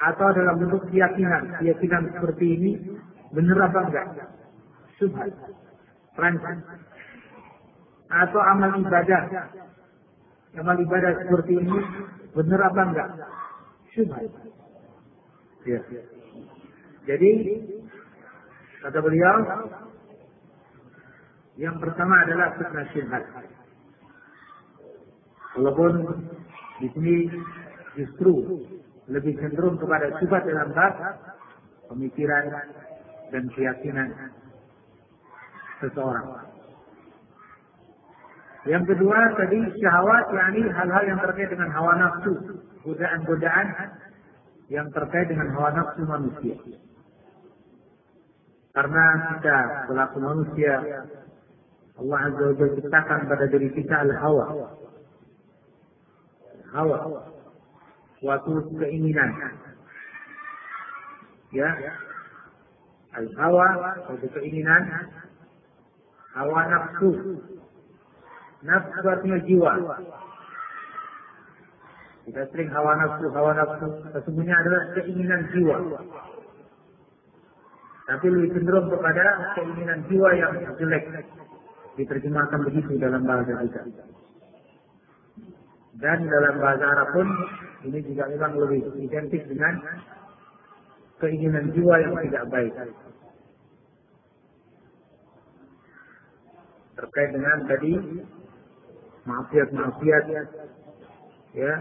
Atau dalam bentuk keyakinan. Keyakinan seperti ini benar apa enggak? Subhat. Rancang. Atau amal ibadah amal ibadah seperti ini benar apa enggak? Syubhat. Ya. Jadi kata beliau yang pertama adalah fitnah syubhat. Walaupun di sini justru lebih cenderung kepada syubhat dalam bab pemikiran dan keyakinan seseorang. Yang kedua tadi syahwat yakni hal-hal yang terkait dengan hawa nafsu, godaan-godaan yang terkait dengan hawa nafsu manusia. Karena kita selaku manusia Allah Azza wa ciptakan pada diri kita al-hawa. Hawa. Suatu keinginan. Ya. Al-hawa, suatu keinginan. Hawa nafsu Nafsu artinya jiwa. Kita sering hawa nafsu, hawa nafsu. Sesungguhnya adalah keinginan jiwa. Tapi lebih cenderung kepada keinginan jiwa yang jelek. Diterjemahkan begitu dalam bahasa kita. Dan dalam bahasa Arab pun ini juga memang lebih identik dengan keinginan jiwa yang tidak baik. Terkait dengan tadi maksiat-maksiat ya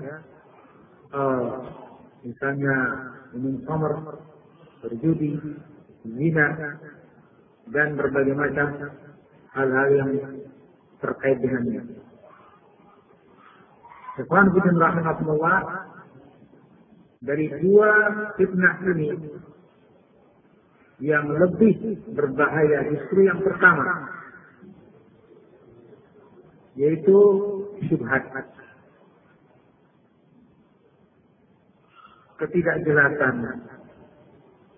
uh, misalnya minum khamr berjudi zina dan berbagai macam hal-hal yang terkait dengannya. Ikhwan Bidin Rahimahullah dari dua fitnah ini yang lebih berbahaya justru yang pertama yaitu syubhat. Ketidakjelasan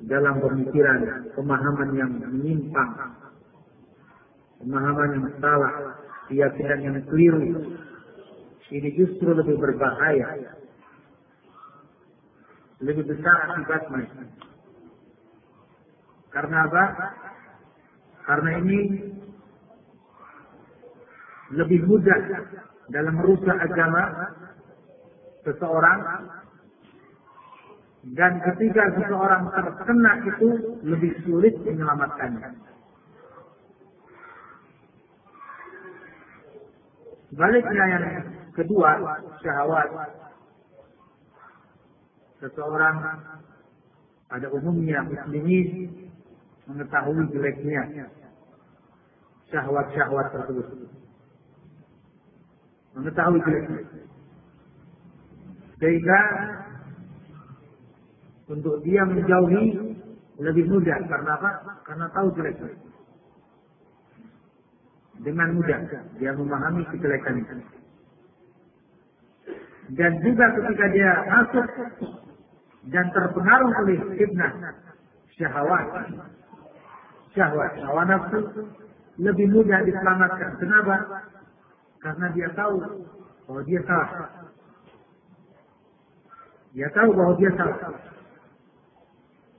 dalam pemikiran, pemahaman yang menyimpang, pemahaman yang salah, keyakinan yang keliru. Ini justru lebih berbahaya, lebih besar akibatnya. Karena apa? Karena ini lebih mudah dalam merusak agama seseorang Dan ketika seseorang terkena itu lebih sulit menyelamatkannya. Baliknya yang kedua, syahwat. Seseorang pada umumnya muslimin mengetahui jeleknya syahwat-syahwat tersebut. Mengetahui jeleknya. Sehingga untuk dia menjauhi lebih mudah. Karena apa? Karena tahu jeleknya dengan mudah dia memahami kejelekan itu. Dan juga ketika dia masuk dan terpengaruh oleh fitnah syahwat, syahwat, hawa nafsu lebih mudah diselamatkan. Kenapa? Karena dia tahu bahwa dia salah. Dia tahu bahwa dia salah.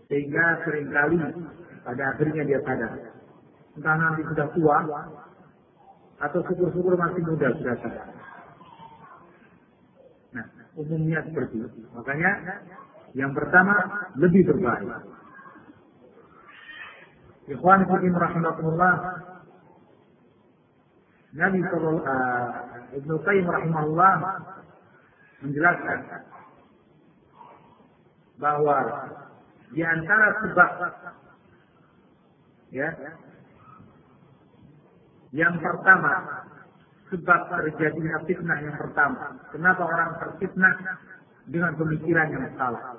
Sehingga sering kali pada akhirnya dia sadar. Entah nanti sudah tua, atau syukur-syukur masih muda sudah sadar. Umumnya seperti itu. Makanya yang pertama lebih berbahaya. Ikhwan Fidim rahimahullah Nabi Sallallahu uh, Ibnu Qayyim rahimahullah menjelaskan bahwa di antara sebab ya yang pertama, sebab terjadinya fitnah yang pertama. Kenapa orang terfitnah dengan pemikiran yang salah,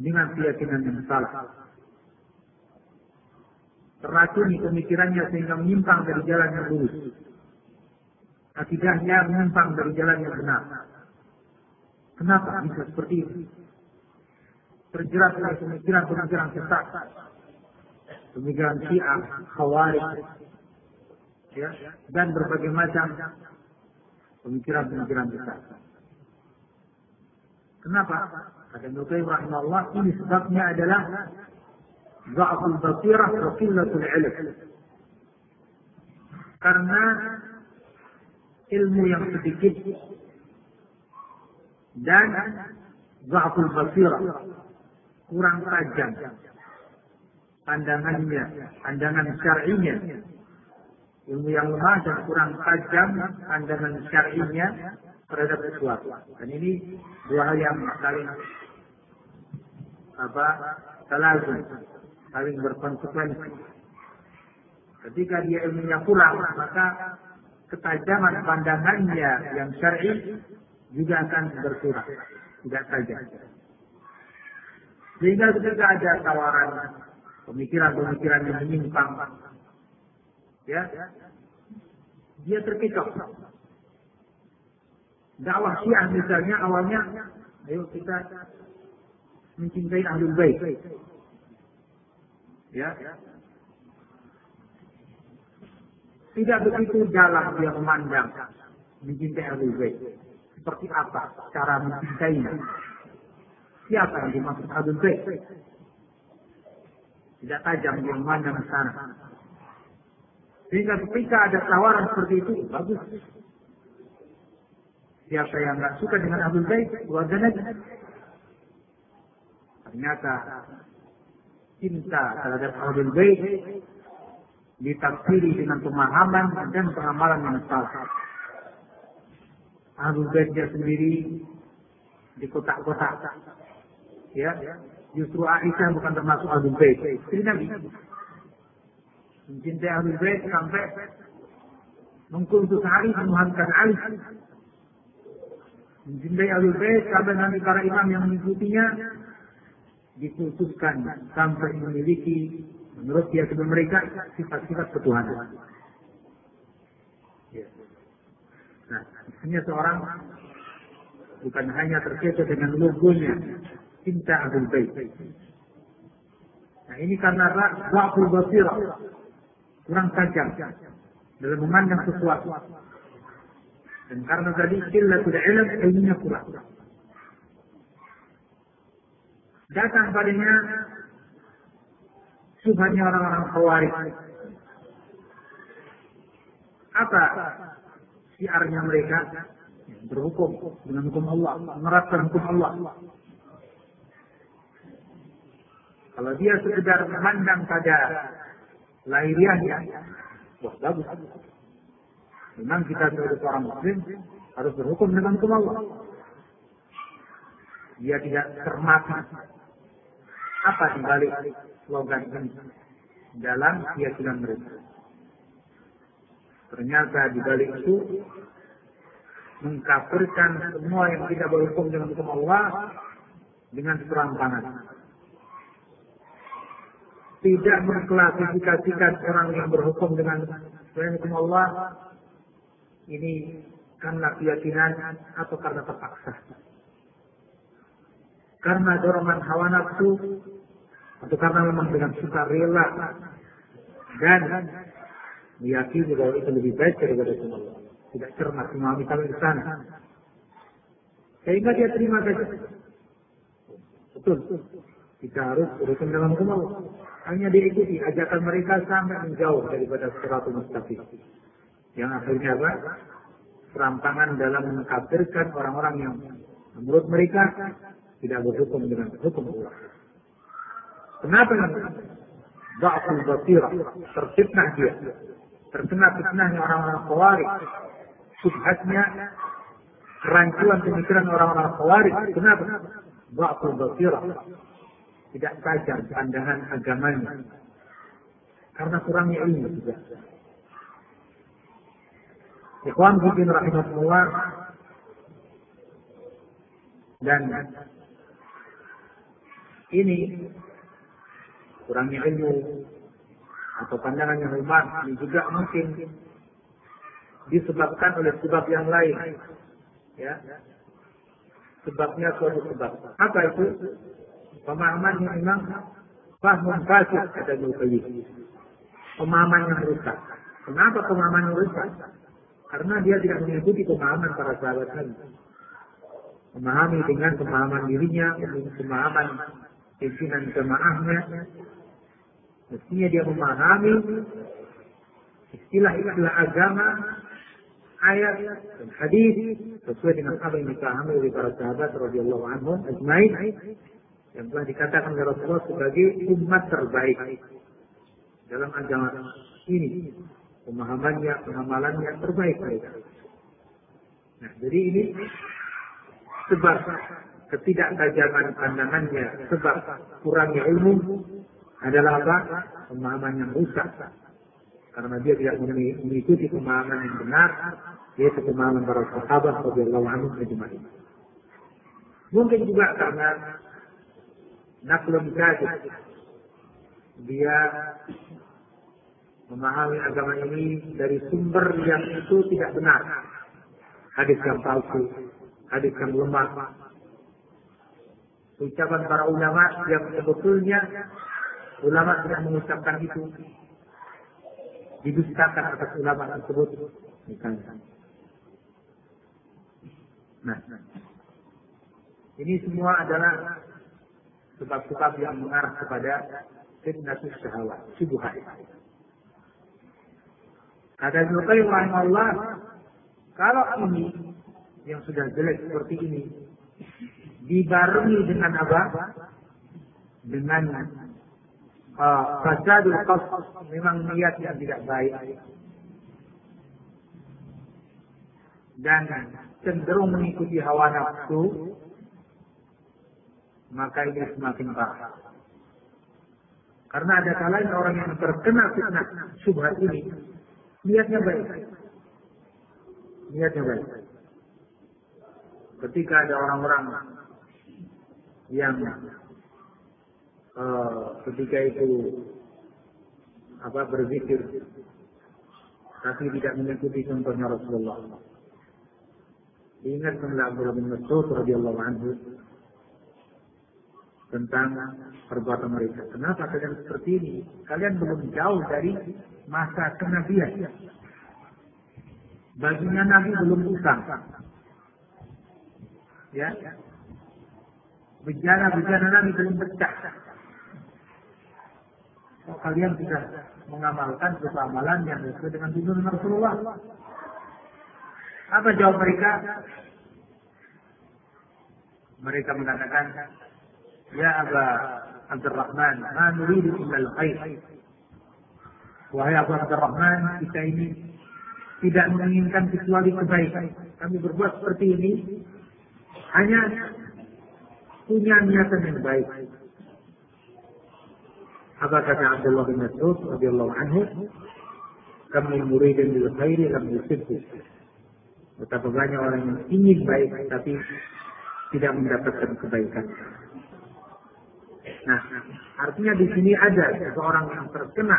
dengan keyakinan yang salah. Teracuni pemikirannya sehingga menyimpang dari jalan yang lurus. Akidahnya menyimpang dari jalan yang benar. Kenapa bisa seperti itu? Terjerat oleh pemikiran-pemikiran sesat. Pemikiran syiah, khawarij, ya, dan berbagai macam pemikiran-pemikiran besar. Kenapa? Kata Nukaim rahimahullah, ini sebabnya adalah Za'aful basirah wa qillatul ilm. Karena ilmu yang sedikit dan Za'aful basirah kurang tajam pandangannya, pandangan syar'inya ilmu yang lemah dan kurang tajam pandangan syar'inya terhadap sesuatu. Dan ini dua hal yang saling apa terlalu saling berkonsekuensi. Ketika dia ilmunya kurang, maka ketajaman pandangannya yang syar'i juga akan berkurang, tidak tajam. Sehingga ketika ada tawaran pemikiran-pemikiran yang menyimpang ya dia terkecoh. Dakwah Syiah misalnya awalnya, ayo kita mencintai ahlul bait. Ya. Tidak begitu dalam dia memandang mencintai ahlul bait. Seperti apa cara mencintainya? Siapa yang dimaksud ahlul bait? Tidak tajam dia memandang sana. Sehingga ketika ada tawaran seperti itu, bagus. Siapa yang nggak suka dengan Ahlul Bait, keluarga. Ternyata cinta terhadap Ahlul Bait ditafsiri dengan pemahaman dan pengamalan yang salah. Ahlul Baitnya sendiri di kotak-kotak. Ya, justru Aisyah bukan termasuk Ahlul Bait. Istri Nabi mencintai Ahlul Bait sampai mengkultus Ali menuhankan Ali. Mencintai Ahlul Bait sampai nanti para imam yang mengikutinya dikultuskan sampai memiliki menurut sebelum mereka sifat-sifat ketuhanan. Ya. Nah, hanya seorang bukan hanya terkecoh dengan logonya cinta Ahlul Bait. Nah ini karena wa'ful basirah kurang tajam dalam memandang sesuatu. Dan karena tadi tidak ilm, ilmunya kurang. Datang padanya subhannya orang-orang khawarij. Apa siarnya mereka? Berhukum dengan hukum Allah, menerapkan hukum Allah. Kalau dia sekedar memandang pada lahiriahnya, wah bagus. Memang kita sebagai seorang muslim harus berhukum dengan hukum Allah. Dia tidak termakan apa di balik slogan ini dalam keyakinan mereka. Ternyata di balik itu mengkafirkan semua yang tidak berhukum dengan hukum Allah dengan serampangan. Tidak mengklasifikasikan orang yang berhukum dengan selain hukum Allah ini karena keyakinan atau karena terpaksa. Karena dorongan hawa nafsu atau karena memang dengan suka rela dan meyakini bahwa itu lebih baik daripada hukum Allah. Tidak cermat memahami sampai ke sana. Sehingga dia terima saja. Betul. Kita harus hukum Allah. Hanya diikuti ajakan mereka sampai menjauh daripada seratus mustaqim. Yang akhirnya apa? Serampangan dalam mengkafirkan orang-orang yang menurut mereka tidak berhukum dengan hukum Allah. Kenapa? Ba'ful basira. Terfitnah dia. Terkena fitnahnya orang-orang khawarij. Subhatnya kerancuan pemikiran orang-orang khawarij. Kenapa? Ba'ful basira. Tidak tajam pandangan agamanya. Karena kurangnya ilmu juga. Ikhwan Bidin rahimahullah dan ini kurangnya ilmu atau pandangan yang lemah ini juga mungkin disebabkan oleh sebab yang lain. Ya. Sebabnya suatu sebab. Apa itu pemahaman yang memang fahmun fasid kata Zulkifli pemahaman yang rusak. Kenapa pemahaman yang rusak? Karena dia tidak mengikuti pemahaman para sahabat Nabi. Memahami dengan pemahaman dirinya pemahaman pimpinan jemaahnya. Mestinya dia memahami istilah-istilah agama ayat dan hadis sesuai dengan apa yang dipahami oleh para sahabat radhiyallahu anhum ajmain yang telah dikatakan oleh Rasulullah sebagai umat terbaik dalam agama ini pemahamannya pengamalannya terbaik mereka. Nah, jadi ini sebab ketidaktajaman pandangannya sebab kurangnya ilmu adalah apa? Pemahaman yang rusak. Karena dia tidak mengikuti pemahaman yang benar, yaitu pemahaman para sahabat radhiyallahu anhum. Mungkin juga karena naklun kadzib. Dia memahami agama ini dari sumber yang itu tidak benar. Hadis yang palsu, hadis yang lemah, ucapan para ulama yang sebetulnya ulama tidak mengucapkan itu didustakan atas ulama tersebut misalnya. Nah, ini semua adalah sebab-sebab yang mengarah kepada fitnatus syahwat, syubhat. Kata Ibnu Qayyim rahimahullah, kalau ini yang sudah jelek seperti ini dibarengi dengan apa? Dengan uh, fasadul memang niat yang tidak baik dan cenderung mengikuti hawa nafsu maka ini semakin parah. Karena ada kalanya orang yang terkena fitnah subhat ini niatnya baik. Niatnya baik. Ketika ada orang-orang yang uh, ketika itu apa berzikir tapi tidak mengikuti contohnya Rasulullah. Ingat Abdullah bin Mas'ud radhiyallahu anhu tentang perbuatan mereka. Kenapa kalian seperti ini? Kalian belum jauh dari masa kenabian. Baginya Nabi belum usang. Ya, Bejana-bejana Nabi belum pecah. Oh, kalian sudah mengamalkan suatu amalan yang sesuai dengan tuntunan Rasulullah. Apa jawab mereka? Mereka mengatakan, Ya Aba Abdurrahman, ma nuridu illa al-khair. Wahai Abu Abdurrahman, kita ini tidak menginginkan kecuali kebaikan. Kami berbuat seperti ini hanya punya niatan yang baik. Apa kata Abdullah bin Mas'ud radhiyallahu anhu? Kami muridin bil khairi lam yusibhu. Betapa banyak orang yang ingin baik tapi tidak mendapatkan kebaikan. Nah, artinya di sini ada seseorang yang terkena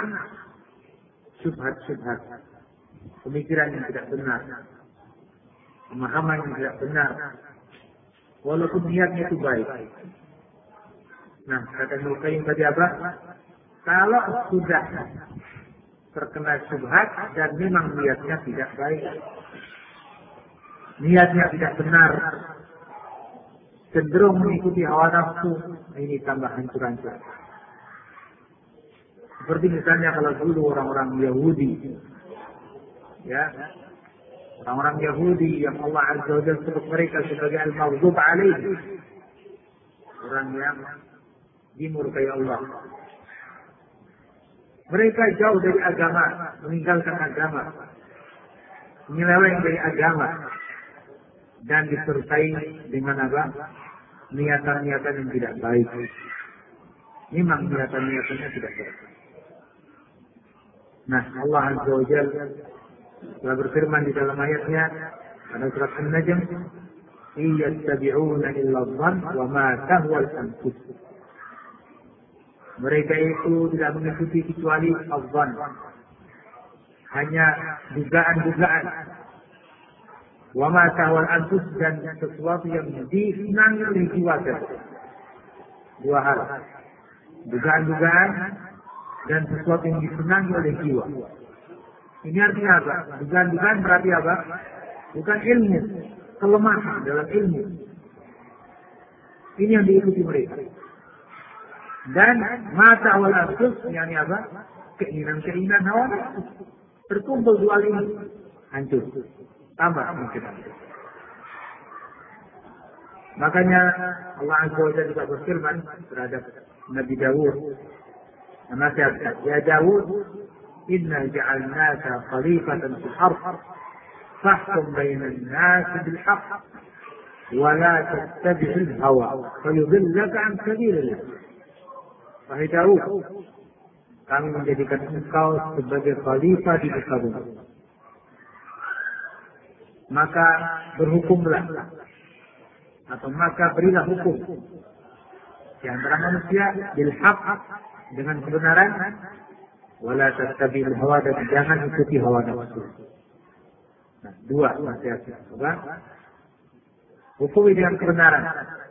subhat-subhat, pemikiran yang tidak benar, pemahaman yang tidak benar, walaupun niatnya itu baik. Nah, kata Nukaim tadi apa? Kalau sudah terkena subhat dan memang niatnya tidak baik, niatnya tidak benar, cenderung mengikuti hawa nafsu, ini tambah hancur-hancur. Seperti misalnya kalau dulu orang-orang Yahudi, ya, orang-orang Yahudi yang Allah Azza wa sebut mereka sebagai al-maghdub alaihi, orang yang dimurkai Allah. Mereka jauh dari agama, meninggalkan agama, menyeleweng dari agama, dan disertai dengan apa? Niatan-niatan yang tidak baik. Memang niatan-niatannya tidak baik. Nah, Allah Azza wa Jalla telah berfirman di dalam ayatnya pada surat An-Najm, "Iyattabi'una illa dhann wa ma tahwa al-anfus." Mereka itu tidak mengikuti kecuali al Hanya dugaan-dugaan. Wa ma tahwa al-anfus dan sesuatu yang disenangi jiwa Dua hal. Dugaan-dugaan dan sesuatu yang disenangi oleh jiwa. Ini artinya apa? Dugaan-dugaan berarti apa? Bukan ilmu, kelemahan dalam ilmu. Ini yang diikuti mereka. Dan mata awal asus, yakni apa? Keinginan-keinginan hawa nafsu. Terkumpul dua ini, hancur. Tambah mungkin. Makanya Allah Azza wa Jalla juga berfirman terhadap Nabi Dawud. Nasihatkan, Ya Dawud, Inna ja'alnaka khalifatan fil ard fahkum bainan nas bil haqq wa la tattabi'il hawa fayudillaka an sabilillah. Wahai Dawud, kami menjadikan engkau sebagai khalifah di muka bumi. Maka berhukumlah atau maka berilah hukum di antara manusia bil dengan kebenaran wala tattabi'ul hawa dan jangan ikuti hawa nafsu. Nah, dua nasihat. Apa? Hukumi dengan kebenaran.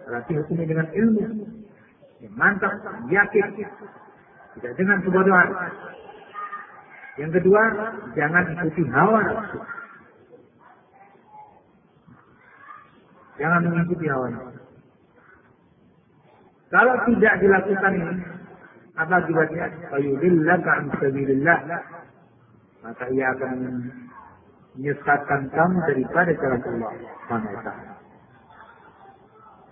Berarti hukumi dengan ilmu. Yang mantap, yakin. Tidak dengan kebodohan. Yang kedua, jangan ikuti hawa nafsu. Jangan mengikuti hawa nafsu. Kalau tidak dilakukan ini, apa akibatnya? Fayudillaka an sabilillah. Maka ia akan menyesatkan kamu daripada jalan Allah taala.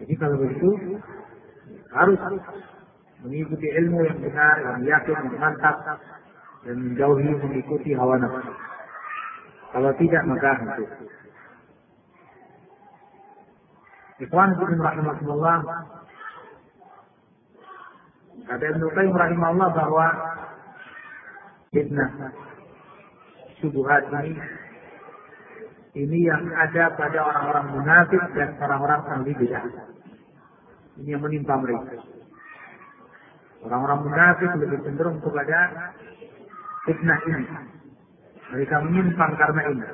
Jadi kalau begitu harus mengikuti ilmu yang benar, yang yakin, yang mantap, dan menjauhi mengikuti hawa nafsu. Kalau tidak maka hancur. Ikhwan Ibn Rahimahullah Kata Ibnu Qayyim rahimahullah bahwa fitnah subuhat ini ini yang ada pada orang-orang munafik dan orang-orang ahli bidah. Ini yang menimpa mereka. Orang-orang munafik lebih cenderung kepada fitnah ini. Mereka menyimpang karena ini.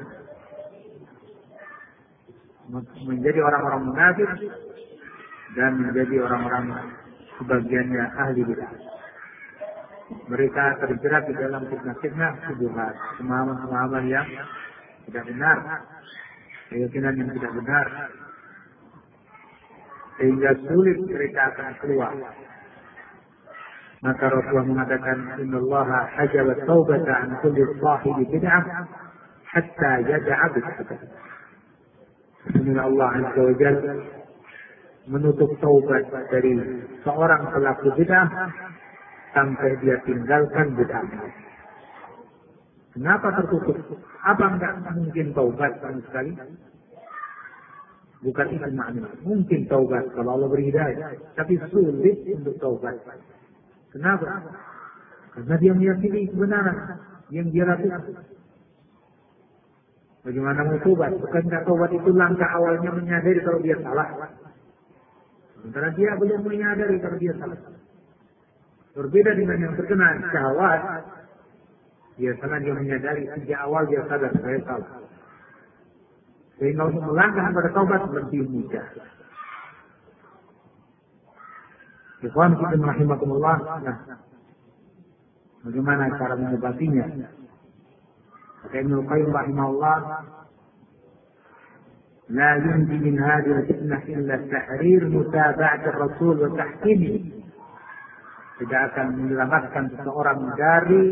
Menjadi orang-orang munafik dan menjadi orang-orang sebagiannya ahli bidah. Mereka terjerat di dalam fitnah-fitnah subuhat, pemahaman-pemahaman yang tidak benar, keyakinan yang tidak benar, sehingga sulit mereka akan keluar. Maka Rasulullah mengatakan, Inna Allah hajab taubata an kulli sahibi bid'ah hatta yada'a bid'ah. Sesungguhnya Allah Azza wa Jalla menutup taubat dari seorang pelaku bid'ah sampai dia tinggalkan bid'ah. Kenapa tertutup? Apa enggak mungkin taubat sama sekali? Bukan itu maknanya. Mungkin taubat kalau Allah beri hidayah. Tapi sulit untuk taubat. Kenapa? Karena dia meyakini kebenaran yang dia lakukan. Bagaimana mau taubat? Bukankah taubat itu langkah awalnya menyadari kalau dia salah? Sementara dia belum menyadari kalau dia salah. Berbeda dengan yang terkena syahwat, biasanya dia menyadari sejak awal dia sadar saya salah. Sehingga untuk melangkah kepada taubat lebih mudah. Ikhwan kita rahimakumullah. Nah, bagaimana cara mengobatinya? Kata Ibnu Qayyim rahimahullah, لا ينجي من هذه الفتنة إلا تحرير متابعة الرسول وتحكيمه. Tidak akan menyelamatkan seseorang dari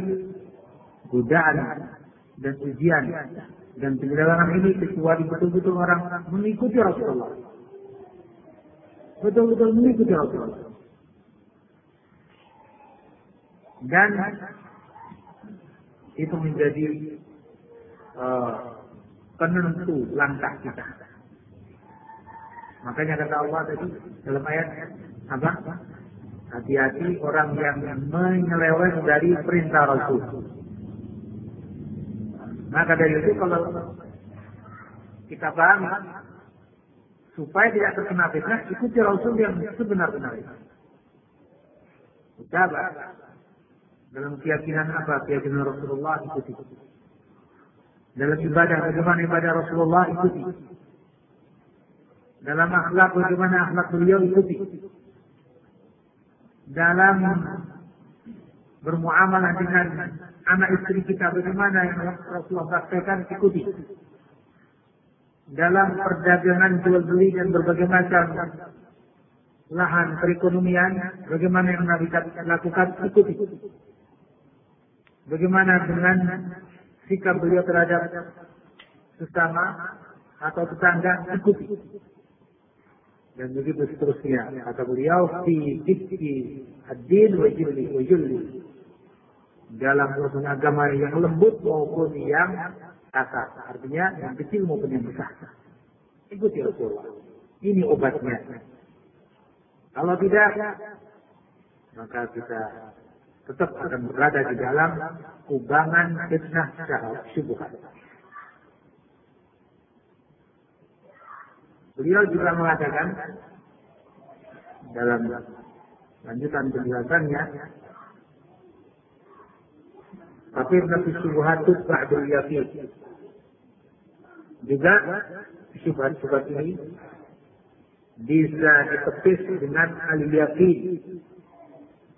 godaan dan ujian dan penjelasan ini kecuali betul-betul orang mengikuti Rasulullah. Betul-betul mengikuti Rasulullah. Dan itu menjadi uh, penentu langkah kita. Makanya kata Allah tadi dalam ayat apa? Hati-hati orang yang menyeleweng dari perintah Rasul. Maka dari itu kalau kita paham supaya tidak terkena fitnah, ikuti Rasul yang sebenar-benarnya. Ucapkan dalam keyakinan apa? Keyakinan Rasulullah ikuti. Dalam ibadah bagaimana ibadah Rasulullah ikuti. Dalam akhlak bagaimana akhlak beliau ikuti. Dalam bermuamalah dengan anak istri kita bagaimana yang Rasulullah praktekkan ikuti. Dalam perdagangan jual beli dan berbagai macam lahan perekonomian bagaimana yang Nabi lakukan ikuti. Bagaimana dengan sikap beliau terhadap sesama atau tetangga ikuti. Dan begitu seterusnya. Kata beliau, fi dikti ad-din wa. Dalam urusan agama yang lembut maupun yang kasar. Artinya yang kecil maupun yang besar. Ikuti Rasulullah. Ini obatnya. Kalau tidak, maka kita tetap akan berada di dalam kubangan fitnah syubhat. Beliau juga mengatakan dalam lanjutan penjelasannya tapi nabi syubhat ba'dul yakin. Juga syubhat-syubhat ini bisa ditepis dengan al-yakin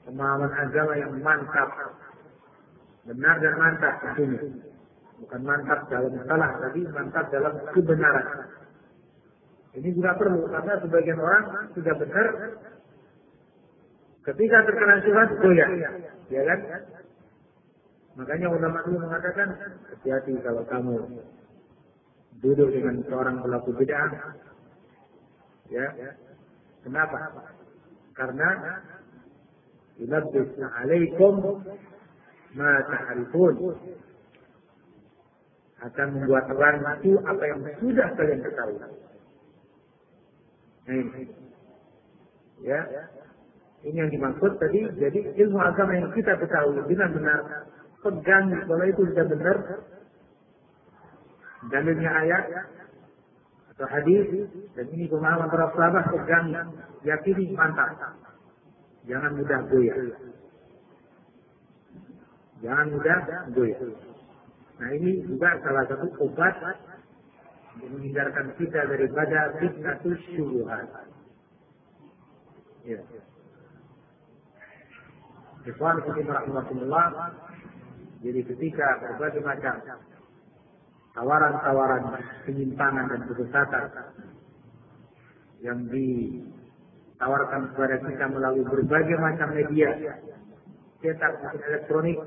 pemahaman agama yang mantap, benar dan mantap tentunya. Bukan mantap dalam salah, tapi mantap dalam kebenaran. Ini juga perlu karena sebagian orang sudah benar ketika terkena syubhat goyah, ya kan? Makanya ulama dulu mengatakan hati-hati kalau kamu duduk dengan seorang pelaku bid'ah, ya. Kenapa? Karena يلبس عليكم ma ta'rifun akan membuat rancu apa yang sudah kalian ketahui. Nah, ini. Ya. Ini yang dimaksud tadi, jadi ilmu agama yang kita ketahui dengan benar, pegang kalau itu sudah benar, dalilnya ayat atau hadis, dan ini pemahaman para sahabat pegang, yakini mantap. Jangan mudah goyah. Jangan mudah goyah. Nah ini juga salah satu obat menghindarkan kita daripada fitnah syubhat. Ya. Ikhwan rahimahullah. Jadi ketika berbagai macam tawaran-tawaran penyimpangan dan kesesatan yang di tawarkan kepada kita melalui berbagai macam media cetak maupun elektronik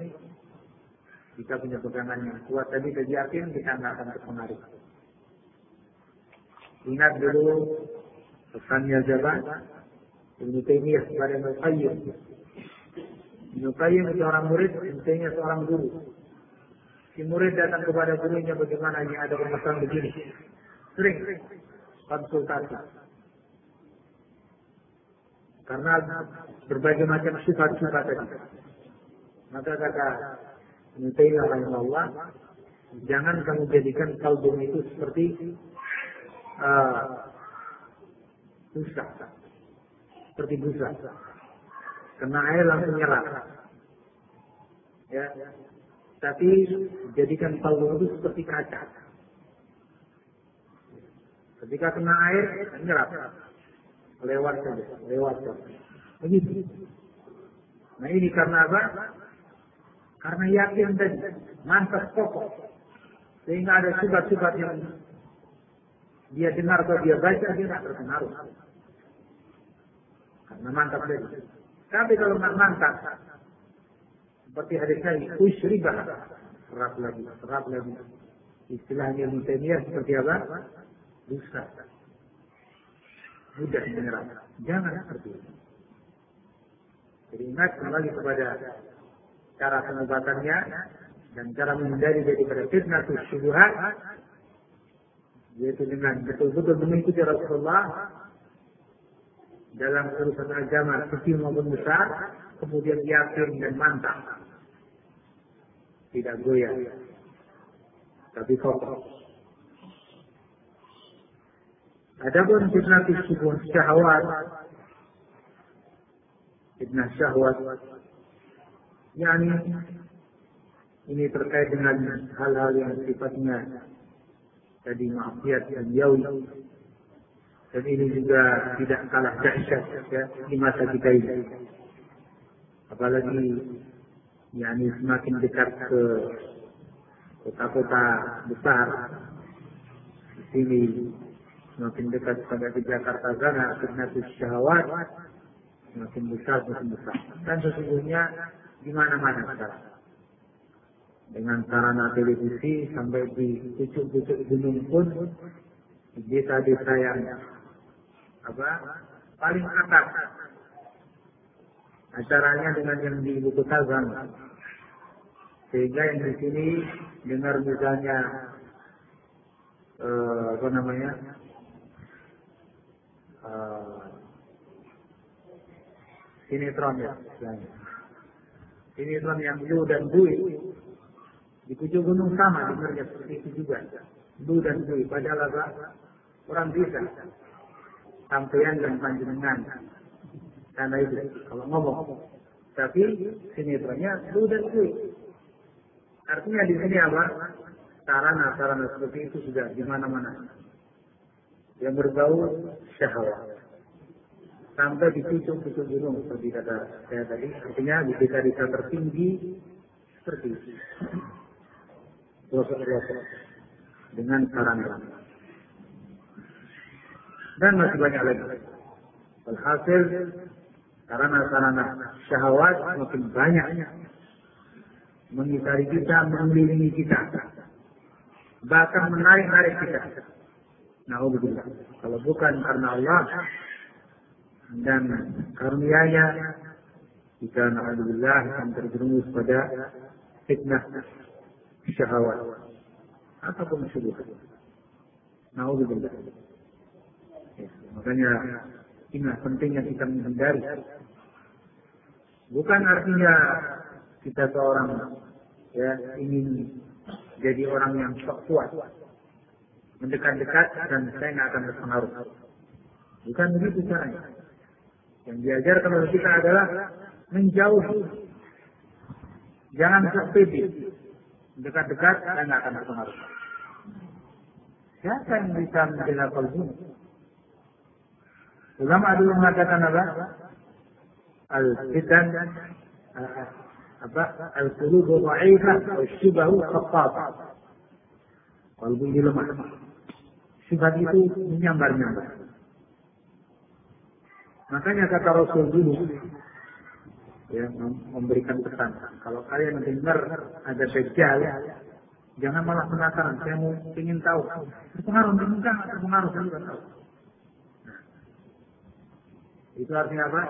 kita punya pegangan yang kuat tadi saya yakin kita nggak akan terpengaruh ingat dulu Pesannya siapa? Ibnu Taimiyah kepada Ibnu Qayyim. Ibnu Qayyim seorang murid, Ibnu Taimiyah seorang guru. Si murid datang kepada gurunya bagaimana ini ada permasalahan begini. Sering konsultasi. Karena berbagai macam sifat-sifat tadi. Maka kata Ibnu Taimiyah rahimahullah, jangan kamu jadikan kalbum itu seperti uh, busa. Seperti busa. Kena air langsung nyerap. Ya. Tapi jadikan kalbum itu seperti kaca. Ketika kena air, nyerap. Lewat saja, lewat saja. Begitu. Nah ini karena apa? Karena yakin tadi, mantap pokok. Sehingga ada sifat-sifat yang dia dengar atau dia baca, dia tidak terpengaruh. Karena mantap tadi. Tapi kalau nggak mantap, seperti hadis tadi, usyribah, serap lagi, serap lagi. Istilahnya Ibn seperti apa? Dusta. Mudah menyerap. Jangan seperti itu. Jadi ingat kembali kepada cara pengobatannya dan cara menghindari daripada fitnah syubhat yaitu dengan betul-betul mengikuti Rasulullah dalam urusan agama kecil maupun besar kemudian yakin dan mantap tidak goyah tapi kokoh Adapun fitnah syahwat. Fitnah syahwat. Yakni ini terkait dengan hal-hal yang sifatnya tadi maksiat dan jauh dan ini juga tidak kalah dahsyat ya di masa kita ini. Apalagi yakni semakin dekat ke kota-kota besar di sini semakin dekat pada Jakarta sana fitnatus syahwat semakin besar semakin besar. Dan sesungguhnya di mana-mana sekarang. Dengan sarana televisi sampai di pucuk-pucuk gunung pun di desa-desa yang apa paling atas. Acaranya dengan yang di ibu kota sehingga yang di sini dengar misalnya eh, apa namanya eh, sinetron ya Islam yang lu dan bui. Di pucuk gunung sama dengarnya seperti itu juga. Lu dan bui. Padahal apa? Orang bisa. Sampean dan panjenengan. Karena itu kalau ngomong. Tapi sinetronnya lu dan bui. Artinya di sini apa? Sarana-sarana seperti itu sudah di mana-mana. Yang berbau syahwat sampai di pucuk-pucuk gunung seperti kata saya tadi. Artinya di desa-desa tertinggi seperti. Pelosok-pelosok dengan sarana. Dan masih banyak lagi. Alhasil sarana-sarana syahwat makin banyak mengitari kita, mengelilingi kita. Bahkan menarik-narik kita. Nah, kalau bukan karena Allah, dan karunia-Nya jika alhamdulillah akan terjerumus pada fitnah syahwat ataupun syubhat. Nauzubillah. Ya, makanya inilah pentingnya kita menghindari. Bukan artinya kita seorang ya ingin jadi orang yang sok kuat, mendekat-dekat dan saya nggak akan terpengaruh. Bukan begitu caranya. Yang diajarkan oleh kita adalah menjauh. Jangan sepedi. Dekat-dekat dan nggak akan berpengaruh. Siapa yang bisa menjaga kalbu? Ulama dulu mengatakan apa? Al-fitan apa? Al-qulubu dha'ifah wa syubahu khattata. Kalbu ini lemah. Syubhat itu menyambar-nyambar. Makanya kata Rasul dulu ya memberikan pesan. Kalau kalian dengar ada dajjal, jangan malah penasaran. Saya mau ingin tahu. Terpengaruh, enggak terpengaruh saya tahu. Nah, Itu artinya apa?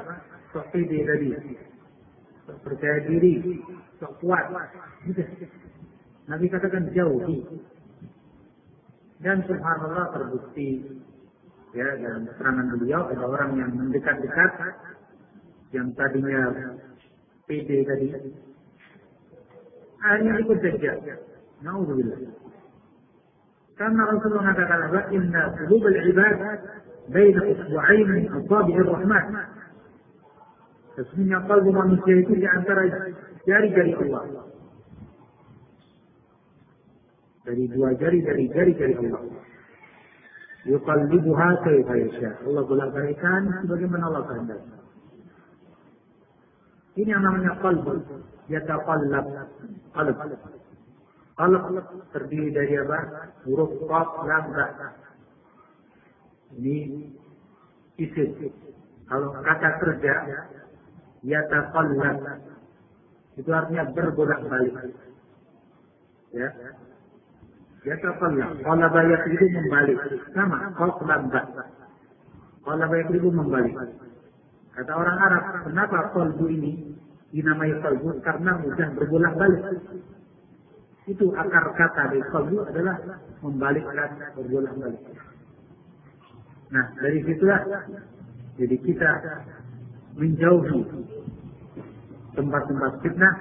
Sok pede tadi. Percaya diri. Sok kuat. Gitu. Nabi katakan jauhi. Dan subhanallah terbukti ya dalam keterangan beliau ada orang yang mendekat-dekat yang tadinya pede tadi akhirnya ikut dajjal. Nauzubillah. Karena Rasulullah mengatakan apa? Inna qulub al-ibad baina usbu'ain min asabi'ir rahman. Sesungguhnya kalbu manusia itu di antara jari-jari Allah. Dari dua jari dari jari-jari Allah. Yuqallibuha kaifa yasha. Allah bolak-balikan sebagaimana Allah kehendaki. Ini yang namanya qalbu. Yataqallab. Qalb. Qalb terdiri dari apa? Huruf qaf, lam, ra. Ini isim. Kalau kata kerja, yataqallab. Itu artinya berbolak-balik. Ya. Yataqallab. Qalaba yakribu membalik. Sama. Qalaba yakribu membalik. Kata orang Arab, kenapa kolbu ini dinamai kolbu? Karena mudah berbolak-balik. Itu akar kata dari kolbu adalah membalikkan berbolak-balik. Nah, dari situlah jadi kita menjauhi tempat-tempat fitnah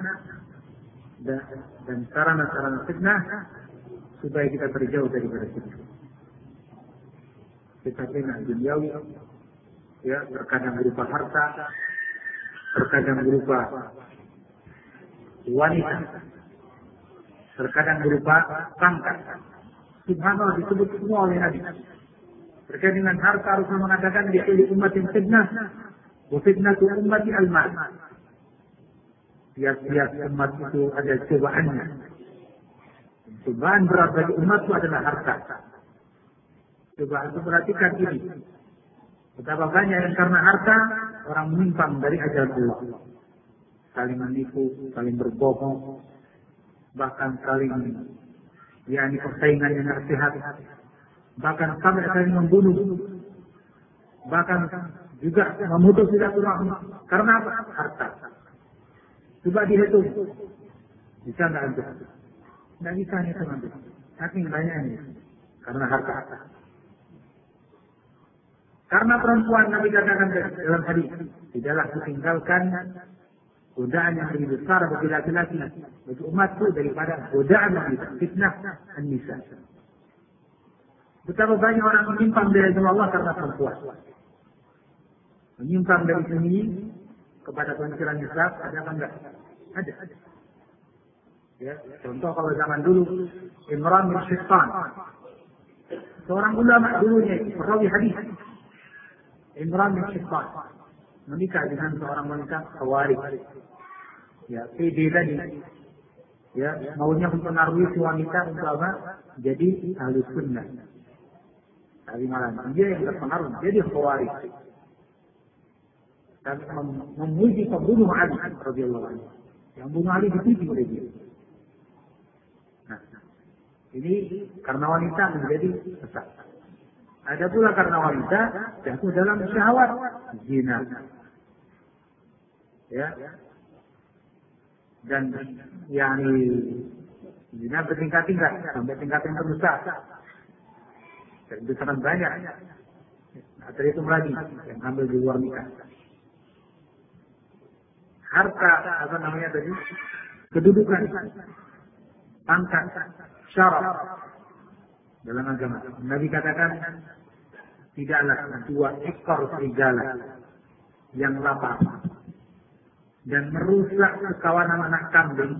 dan sarana-sarana fitnah supaya kita terjauh daripada fitnah. Kita fitnah duniawi, ya terkadang berupa harta, terkadang berupa wanita, terkadang berupa pangkat. Subhanallah disebut semua oleh Nabi. Terkait dengan harta Rasul mengatakan di kulli ummatin fitnah, wa fitnatu ummati al-mal. Tiap-tiap umat itu ada cobaannya. Cobaan berat bagi umat itu adalah harta. Cobaan itu perhatikan ini. Betapa banyak yang karena harta orang menyimpang dari ajaran Allah. Saling menipu, saling berbohong, bahkan saling yakni persaingan yang tidak sehat, bahkan sampai saling membunuh, bahkan juga memutus silaturahmi karena apa? Harta. Coba dihitung, bisa nggak antum? Bisa itu nanti. Saking banyaknya karena harta. Karena perempuan Nabi katakan dalam hadis, tidaklah ditinggalkan godaan yang lebih besar bagi laki-laki bagi umatku daripada godaan yang fitnah an-nisa. Betapa banyak orang menyimpang dari Allah karena perempuan. Menyimpang dari sini kepada pemikiran Islam ada apa enggak? Ada. Ya, contoh kalau zaman dulu Imran bin Syaitan seorang ulama dulunya perawi hadis Imran bin Syaitan menikah dengan seorang wanita khawarij. Ya, PD tadi. Ya, maunya mempengaruhi si wanita untuk apa? Jadi ahli sunnah. Tapi malah dia yang terpengaruh, jadi khawarij. Dan memuji pembunuh Ali anhu. Yang bunuh Ali dipuji oleh dia. Ini karena wanita menjadi sesat. Ada pula karena wanita jatuh dalam syahwat zina. Ya. Dan yakni zina bertingkat-tingkat sampai tingkat yang terbesar. Dan itu sangat banyak. Nah, terhitung lagi yang ambil di luar nikah. Harta apa namanya tadi? Kedudukan, pangkat, syarat dalam agama. Nabi katakan tidaklah dua ekor serigala yang lapar dan merusak kekawanan anak kambing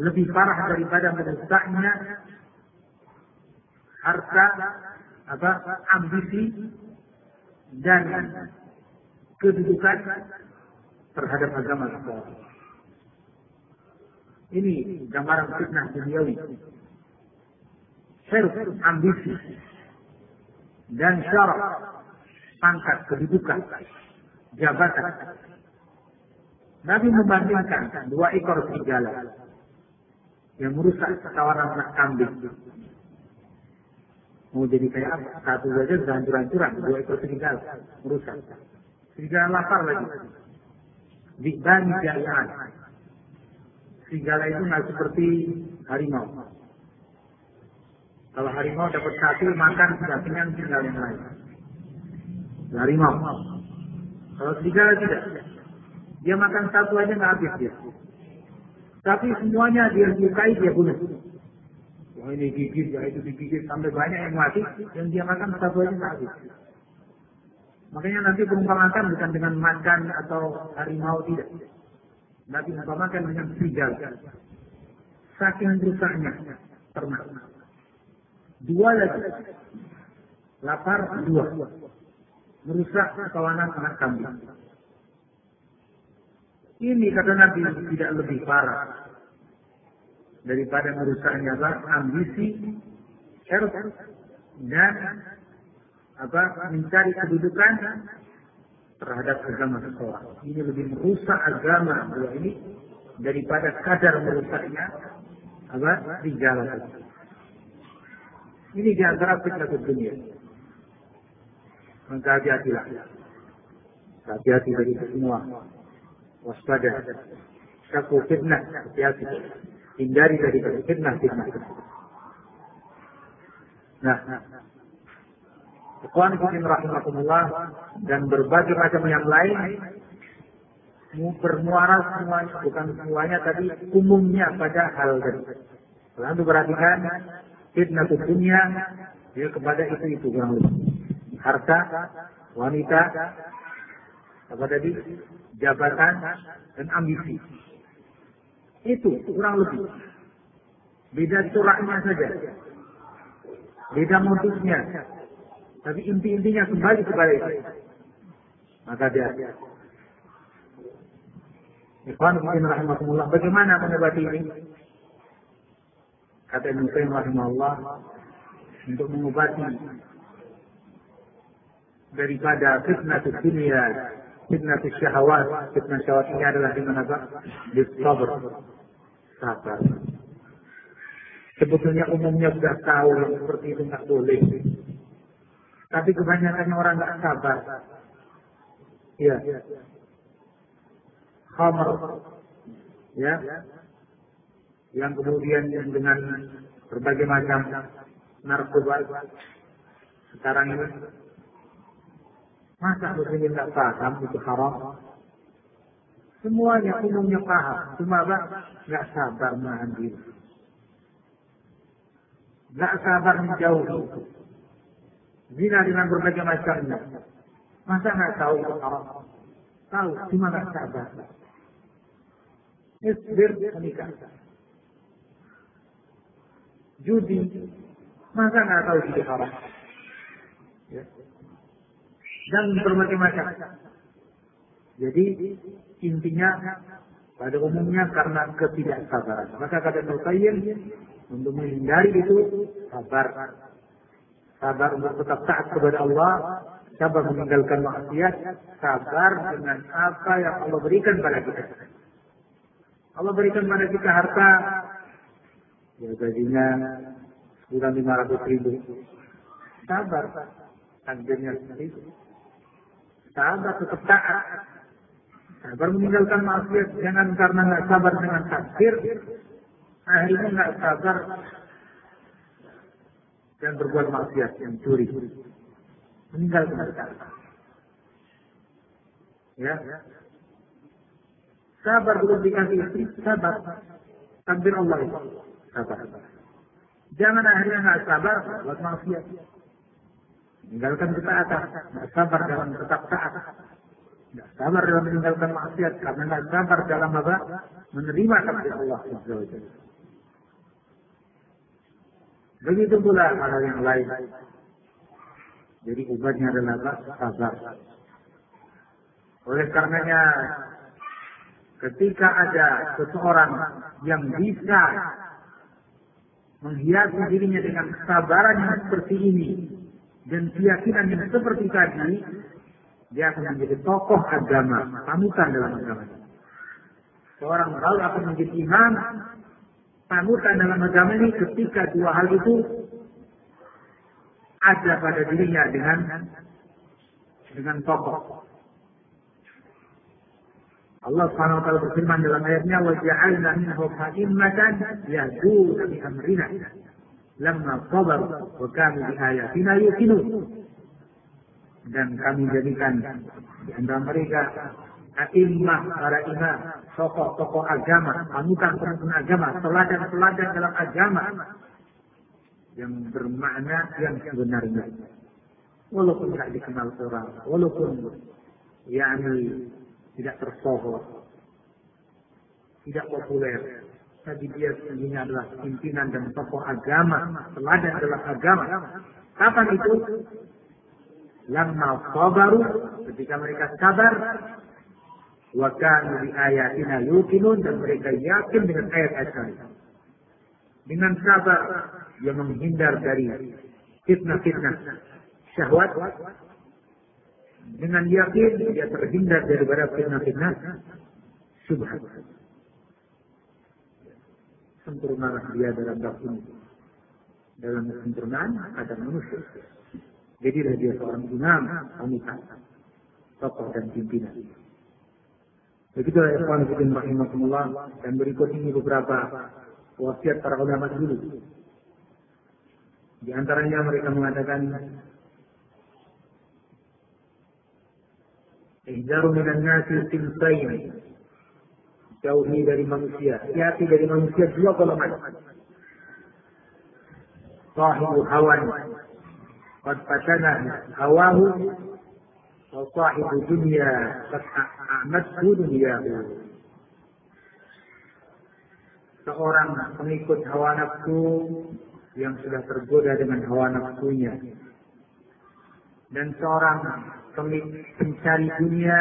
lebih parah daripada merusaknya harta apa ambisi dan kedudukan terhadap agama seseorang. Ini gambaran fitnah duniawi. Hirs, ambisi, dan syarat, pangkat, kedudukan, jabatan. Nabi membandingkan dua ekor serigala yang merusak kawanan anak kambing. Mau jadi kayak apa? Satu saja sudah hancur-hancuran, dua ekor serigala merusak. Serigala lapar lagi. Dibani jayaan. Serigala itu nggak seperti harimau. Kalau harimau dapat satu makan sudah kenyang tinggal yang lain. Harimau. Kalau serigala tidak. Dia makan satu aja nggak habis dia. Tapi semuanya dia sukai dia bunuh. Wah ini gigit, ya itu digigit sampai banyak yang mati, yang dia makan satu aja nggak habis. Makanya nanti perumpamaan bukan dengan makan atau harimau tidak. Tapi umpamakan dengan serigala. Saking rusaknya ternak. Dua lagi. Lapar dua. Merusak kawanan anak kambing. Ini kata Nabi tidak lebih parah daripada merusaknya apa? ambisi, syaraf dan apa mencari kedudukan terhadap agama seseorang. Ini lebih merusak agama dua ini daripada kadar merusaknya apa jalan Ini di antara fitnah dunia. Maka hati-hatilah. Hati-hati dari semua waspada. Satu fitnah, hati-hati. Hindari dari fitnah-fitnah. Nah, Ikhwan Fiddin rahimahumullah dan berbagai macam yang lain bermuara semuanya, bukan semuanya tapi umumnya pada hal tadi. Lalu perhatikan fitnah dunia ya kepada itu itu kurang lebih. Harta, wanita, apa tadi? Jabatan dan ambisi. Itu kurang lebih. Beda coraknya saja. Beda modusnya. Tapi inti-intinya kembali kepada itu. Maka dia Ikhwan Muslim rahimahumullah, bagaimana mengobati ini? Kata Ibn Qayyim rahimahullah, untuk mengobati daripada fitnah dunia, fitnah syahwat, fitnah syahwat ini adalah dengan apa? Bisabar. Sabar. Sebetulnya umumnya sudah tahu seperti itu nggak boleh. Tapi kebanyakan orang nggak sabar. Iya. Khamr ya. Yang kemudian dengan berbagai macam narkoba. Sekarang ini masa muslimin tidak paham itu haram? Semuanya umumnya paham. Cuma nggak sabar menahan diri. Nggak sabar menjauhi zina dengan berbagai macamnya masa nggak tahu itu haram tahu cuma nggak sabar Isbir menikah. Judi, masa nggak tahu judi haram? Ya. Dan berbagai macam. Jadi intinya pada umumnya karena ketidaksabaran. Maka kata Nukayyim untuk menghindari itu sabar. Sabar untuk tetap taat kepada Allah, sabar meninggalkan maksiat, sabar dengan apa yang Allah berikan pada kita. Allah berikan pada kita harta, ya gajinya kurang lima ratus ribu. Sabar, takdirnya seperti itu. Sabar tetap taat. Sabar meninggalkan maksiat, jangan karena nggak sabar dengan takdir, akhirnya nggak sabar dan berbuat maksiat yang curi. Meninggalkan taat. Ya, Sabar belum dikasih istri, sabar. Takdir Allah itu. Sabar. Jangan akhirnya nggak sabar buat maksiat. Meninggalkan ketaatan. Nggak sabar dalam tetap taat. Nggak sabar dalam meninggalkan maksiat. Karena nggak sabar dalam apa? Menerima takdir Allah. Begitu pula hal yang lain. Jadi obatnya adalah apa? Sabar. Oleh karenanya ketika ada seseorang yang bisa menghiasi dirinya dengan kesabaran yang seperti ini dan keyakinan yang seperti tadi, dia akan menjadi tokoh agama, panutan dalam agama. Seorang tahu akan menjadi imam, panutan dalam agama ini ketika dua hal itu ada pada dirinya dengan dengan tokoh Allah Subhanahu wa taala berfirman dalam ayatnya wa ja'alna minhum a'immatan yahduna bi amrina lamma sabaru wa kanu bi ayatina yuqinun. Dan kami jadikan di antara mereka a'immah para imam, tokoh-tokoh agama, panutan-panutan agama, teladan-teladan dalam agama yang bermakna yang sebenarnya. Walaupun tidak dikenal orang, walaupun yakni tidak tersohor, tidak populer, tapi dia sesungguhnya adalah pimpinan dan tokoh agama, teladan dalam agama. Kapan itu? Lama sabaru, ketika mereka sabar, wa bi ayatina yuqinun dan mereka yakin dengan ayat-ayat kami. Dengan sabar yang menghindar dari fitnah-fitnah syahwat dengan yakin dia terhindar daripada fitnah-fitnah subhat. Sempurnalah dia dalam ini. Dalam kesempurnaan ada manusia. Jadilah dia seorang imam, wanita, tokoh dan pimpinan. Begitu ya ikhwan fillah rahimakumullah dan berikut ini beberapa wasiat para ulama dulu. Di antaranya mereka mengatakan Ihdaru minan nasi sintain. Jauhi dari manusia. Hati dari manusia dua golongan. Sahibu hawan. Qad fatana hawahu. Sahibu dunia. Qad a'madhu duniyahu. Seorang pengikut hawa nafsu yang sudah tergoda dengan hawa nafsunya. Dan seorang pencari dunia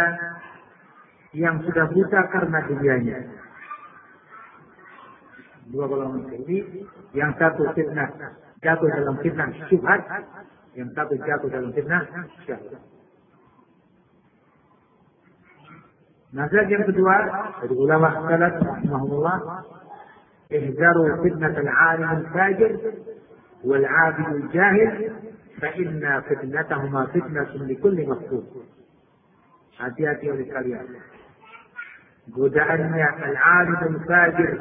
yang sudah buta karena dunianya. Dua golongan ini, yang satu fitnah jatuh dalam fitnah syubhat, yang satu jatuh dalam fitnah syahwat. Nasihat yang kedua dari ulama salaf rahimahullah ihzaru fitnat al-alim al-fajir wal 'abid al-jahil فإن فتنتهما فتنة لكل مفتون hati-hati oleh kalian godaannya al-alim fajir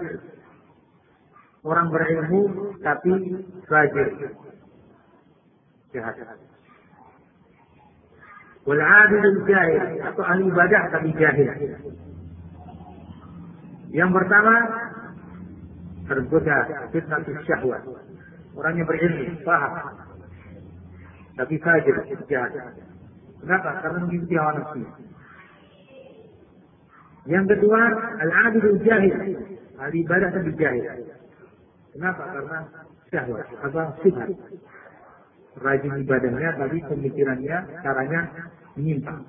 orang berilmu tapi fajir jahat wal abid jahil atau ahli ibadah tapi jahil yang pertama tergoda fitnah syahwat orang yang berilmu paham tapi fajir jahat. Kenapa? Karena mengikuti hawa nafsu. Yang kedua, al-adil jahil. Ahli ibadah tapi jahil. Kenapa? Karena syahwat. Apa? Syubhat. Rajin ibadahnya, tapi pemikirannya, caranya menyimpang.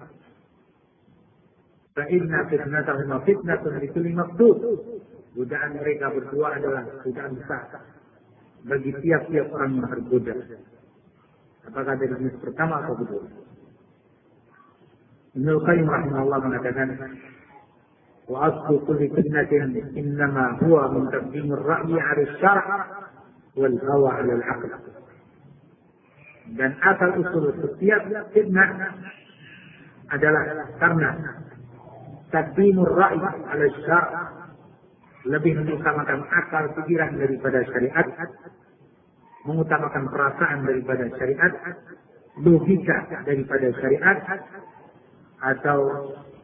Fa'inna fitnatahuma fitnatun likulli maktub. Godaan mereka berdua adalah godaan besar. Bagi tiap-tiap orang yang tergoda. Apakah dari jenis pertama atau kedua? Ibnu Qayyim rahimahullah mengatakan wa aslu kulli fitnatin innama huwa min taqdim ar-ra'yi 'ala asy-syar' wal hawa 'ala al-'aql. Dan asal usul setiap fitnah adalah karena taqdimur ra'i 'ala asy-syar' lebih mengutamakan akal pikiran daripada syariat. Mengutamakan perasaan daripada syariat, logika daripada syariat, atau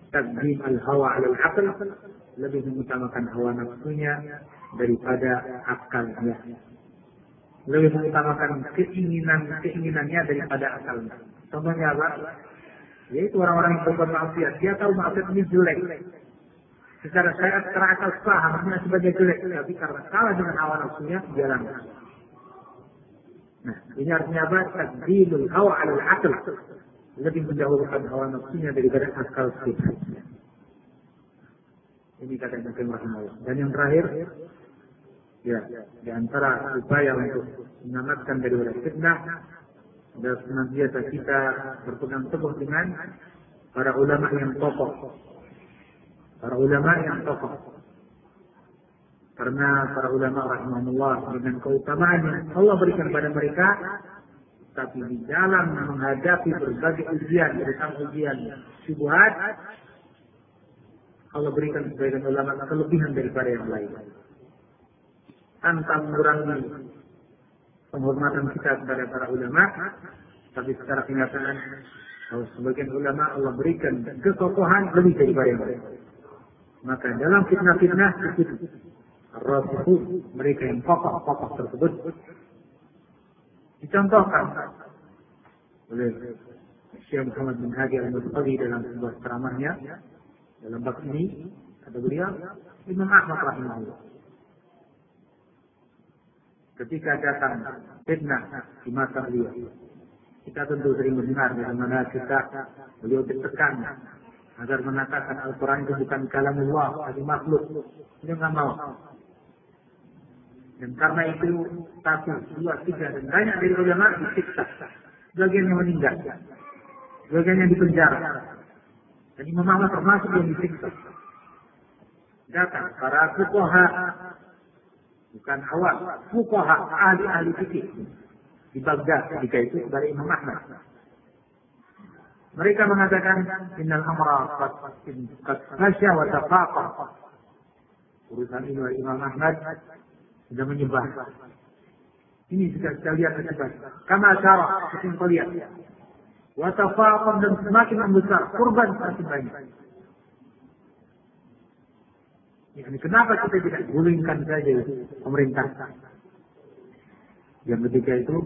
takdim al-hawa al-aql, lebih mengutamakan hawa nafsunya daripada akalnya. Lebih mengutamakan keinginan-keinginannya daripada akalnya. Contohnya apa? Yaitu orang-orang yang berbuat maksiat. Dia tahu maksiat ini jelek. Secara syariat, secara akal paham, sebagai jelek. Tapi karena kalah dengan hawa nafsunya, dia. Nah, ini artinya apa? Takdilul hawa al akal. Lebih mendahulukan hawa nafsunya daripada akal kita. Ini kata Ibn Qayyim Dan yang terakhir, ya, di antara upaya untuk menyelamatkan dari fitnah dan senantiasa kita berpegang teguh dengan para ulama yang tokoh. Para ulama yang tokoh. Karena para ulama rahimahullah dengan keutamaan yang Allah berikan kepada mereka, tapi di dalam menghadapi berbagai ujian, terutama ujian syubhat, Allah berikan sebagian ulama kelebihan daripada yang lain. Tanpa mengurangi penghormatan kita kepada para ulama, tapi secara kenyataan sebagian ulama Allah berikan kekokohan lebih daripada yang lain. Maka dalam fitnah-fitnah itu Rasulullah mereka yang kokoh-kokoh tersebut dicontohkan oleh Syekh Muhammad bin Hadi al-Mutqadi dalam sebuah ceramahnya dalam bab ini kata beliau Imam Ahmad rahimahullah ketika datang fitnah di masa beliau kita tentu sering mendengar bagaimana kita beliau ditekan agar mengatakan Al-Quran itu bukan kalamullah, tapi makhluk. Dia nggak mau. Dan karena itu satu, dua, tiga dan banyak dari ulama disiksa. Sebagian yang meninggal, sebagian yang dipenjara. Dan Imam Ahmad termasuk yang disiksa. Datang para fukoha, bukan awal, fukoha, ahli-ahli fikih di Baghdad ketika itu dari Imam Ahmad. Mereka mengatakan innal amra qad khasya wa tafaqa. Urusan ini oleh Imam Ahmad sudah menyebar. Ini juga kita lihat akibat. Kama cara seperti kau lihat. Wa tafaqa dan semakin membesar, kurban semakin banyak. Yani kenapa kita tidak gulingkan saja pemerintah? Yang ketiga itu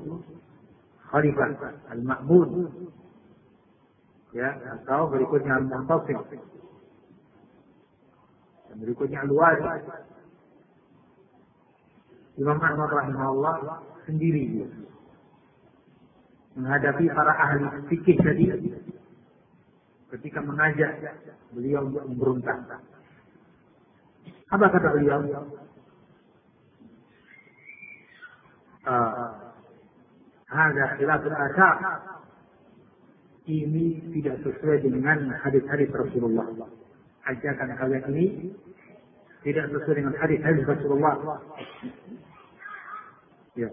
Khalifah Al-Ma'mun. Ya atau berikutnya al-muntasim dan berikutnya al-wali. Imam Ahmad rahimahullah sendiri menghadapi para ahli fikih tadi ketika mengajak beliau untuk memberontak apa kata beliau? Ah, Ada khilaf asar. Ini tidak sesuai dengan hadis-hadis Rasulullah. Ajakan kalian ini tidak sesuai dengan hadis-hadis Rasulullah. Ya.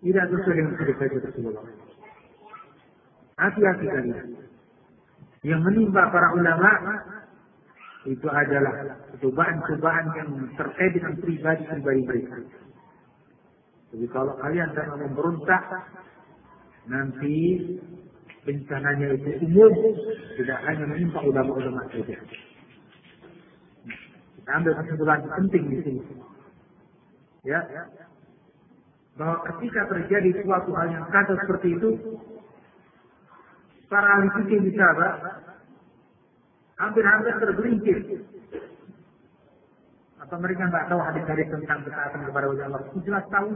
Tidak sesuai dengan hadis-hadis Rasulullah. Hati-hati kalian. Yang menimpa para ulama itu adalah cobaan-cobaan yang terkait dengan pribadi-pribadi mereka. Jadi kalau kalian sedang memberontak, nanti bencananya itu umum, tidak hanya menimpa ulama-ulama saja. Kita ambil kesimpulan penting di sini. Ya, bahwa ketika terjadi suatu hal yang kata seperti itu, para ahli fikih bicara hampir-hampir tergelincir. Atau mereka nggak tahu hadis-hadis tentang ketaatan kepada wajah Allah. Jelas tahu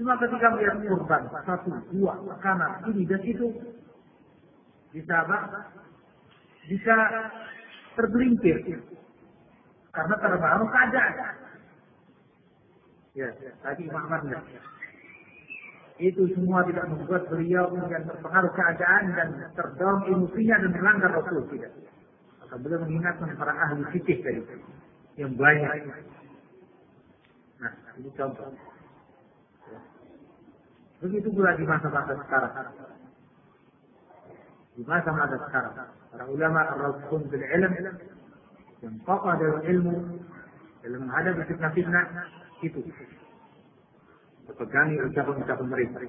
Cuma ketika melihat kurban, satu, dua, makanan, ini dan itu, bisa apa? Bisa tergelincir. Karena terbaru keadaan. Ya, tadi Imam Ahmad Itu semua tidak membuat beliau kemudian terpengaruh keadaan dan terdorong emosinya dan melanggar Rasul tidak. Maka beliau mengingatkan para ahli fikih tadi yang banyak. Nah, ini contoh. Begitu pula di masa-masa sekarang. Di masa-masa sekarang. Para ulama ar-rasul bil ilm yang kokoh dalam ilmu dalam menghadapi fitnah-fitnah itu berpegangi ucapan-ucapan mereka.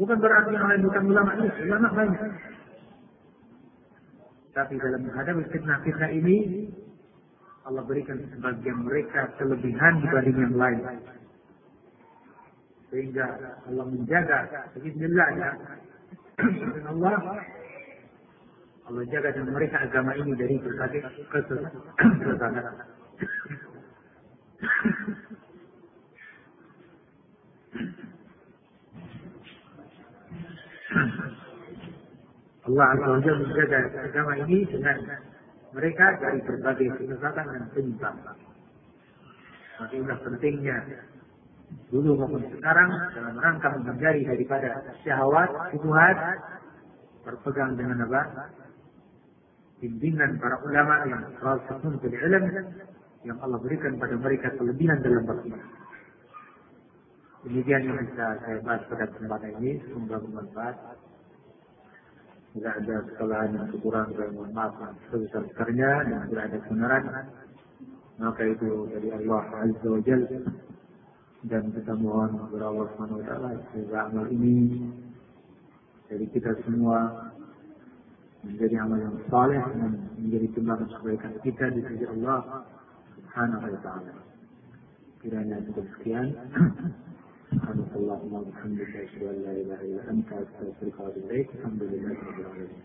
Bukan berarti yang lain bukan ulama ini, ulama banyak. Tapi dalam menghadapi fitnah-fitnah ini Allah berikan sebagian mereka kelebihan dibanding yang lain. Sehingga Allah menjaga Bismillah ya. Allah Allah jaga dan mereka agama ini dari berbagai kesesatan. Allah Azza wa Jalla menjaga agama ini dengan mereka dari berbagai kesesatan dan penyimpangan. Maka inilah pentingnya dulu maupun sekarang dalam rangka menghindari daripada syahwat, syubhat, berpegang dengan apa? Bimbingan para ulama yang rasul bil ilm yang Allah berikan pada mereka kelebihan dalam bab Demikian yang bisa saya bahas pada kesempatan ini. Semoga bermanfaat. Jika ada kesalahan dan kekurangan, saya mohon maaf yang sebesar-besarnya dan jika ada kebenaran, maka itu dari Allah Azza wa Jal dan kita mohon kepada Allah Subhanahu wa taala semoga amal ini dari kita semua menjadi amal yang saleh dan menjadi timbangan kebaikan kita di sisi Allah Subhanahu wa taala. Kiranya cukup sekian. سبحانك اللهم وبحمدك أشهد أن لا إله إلا أنت أستغفرك وأتوب إليك. الحمد لله رب العالمين.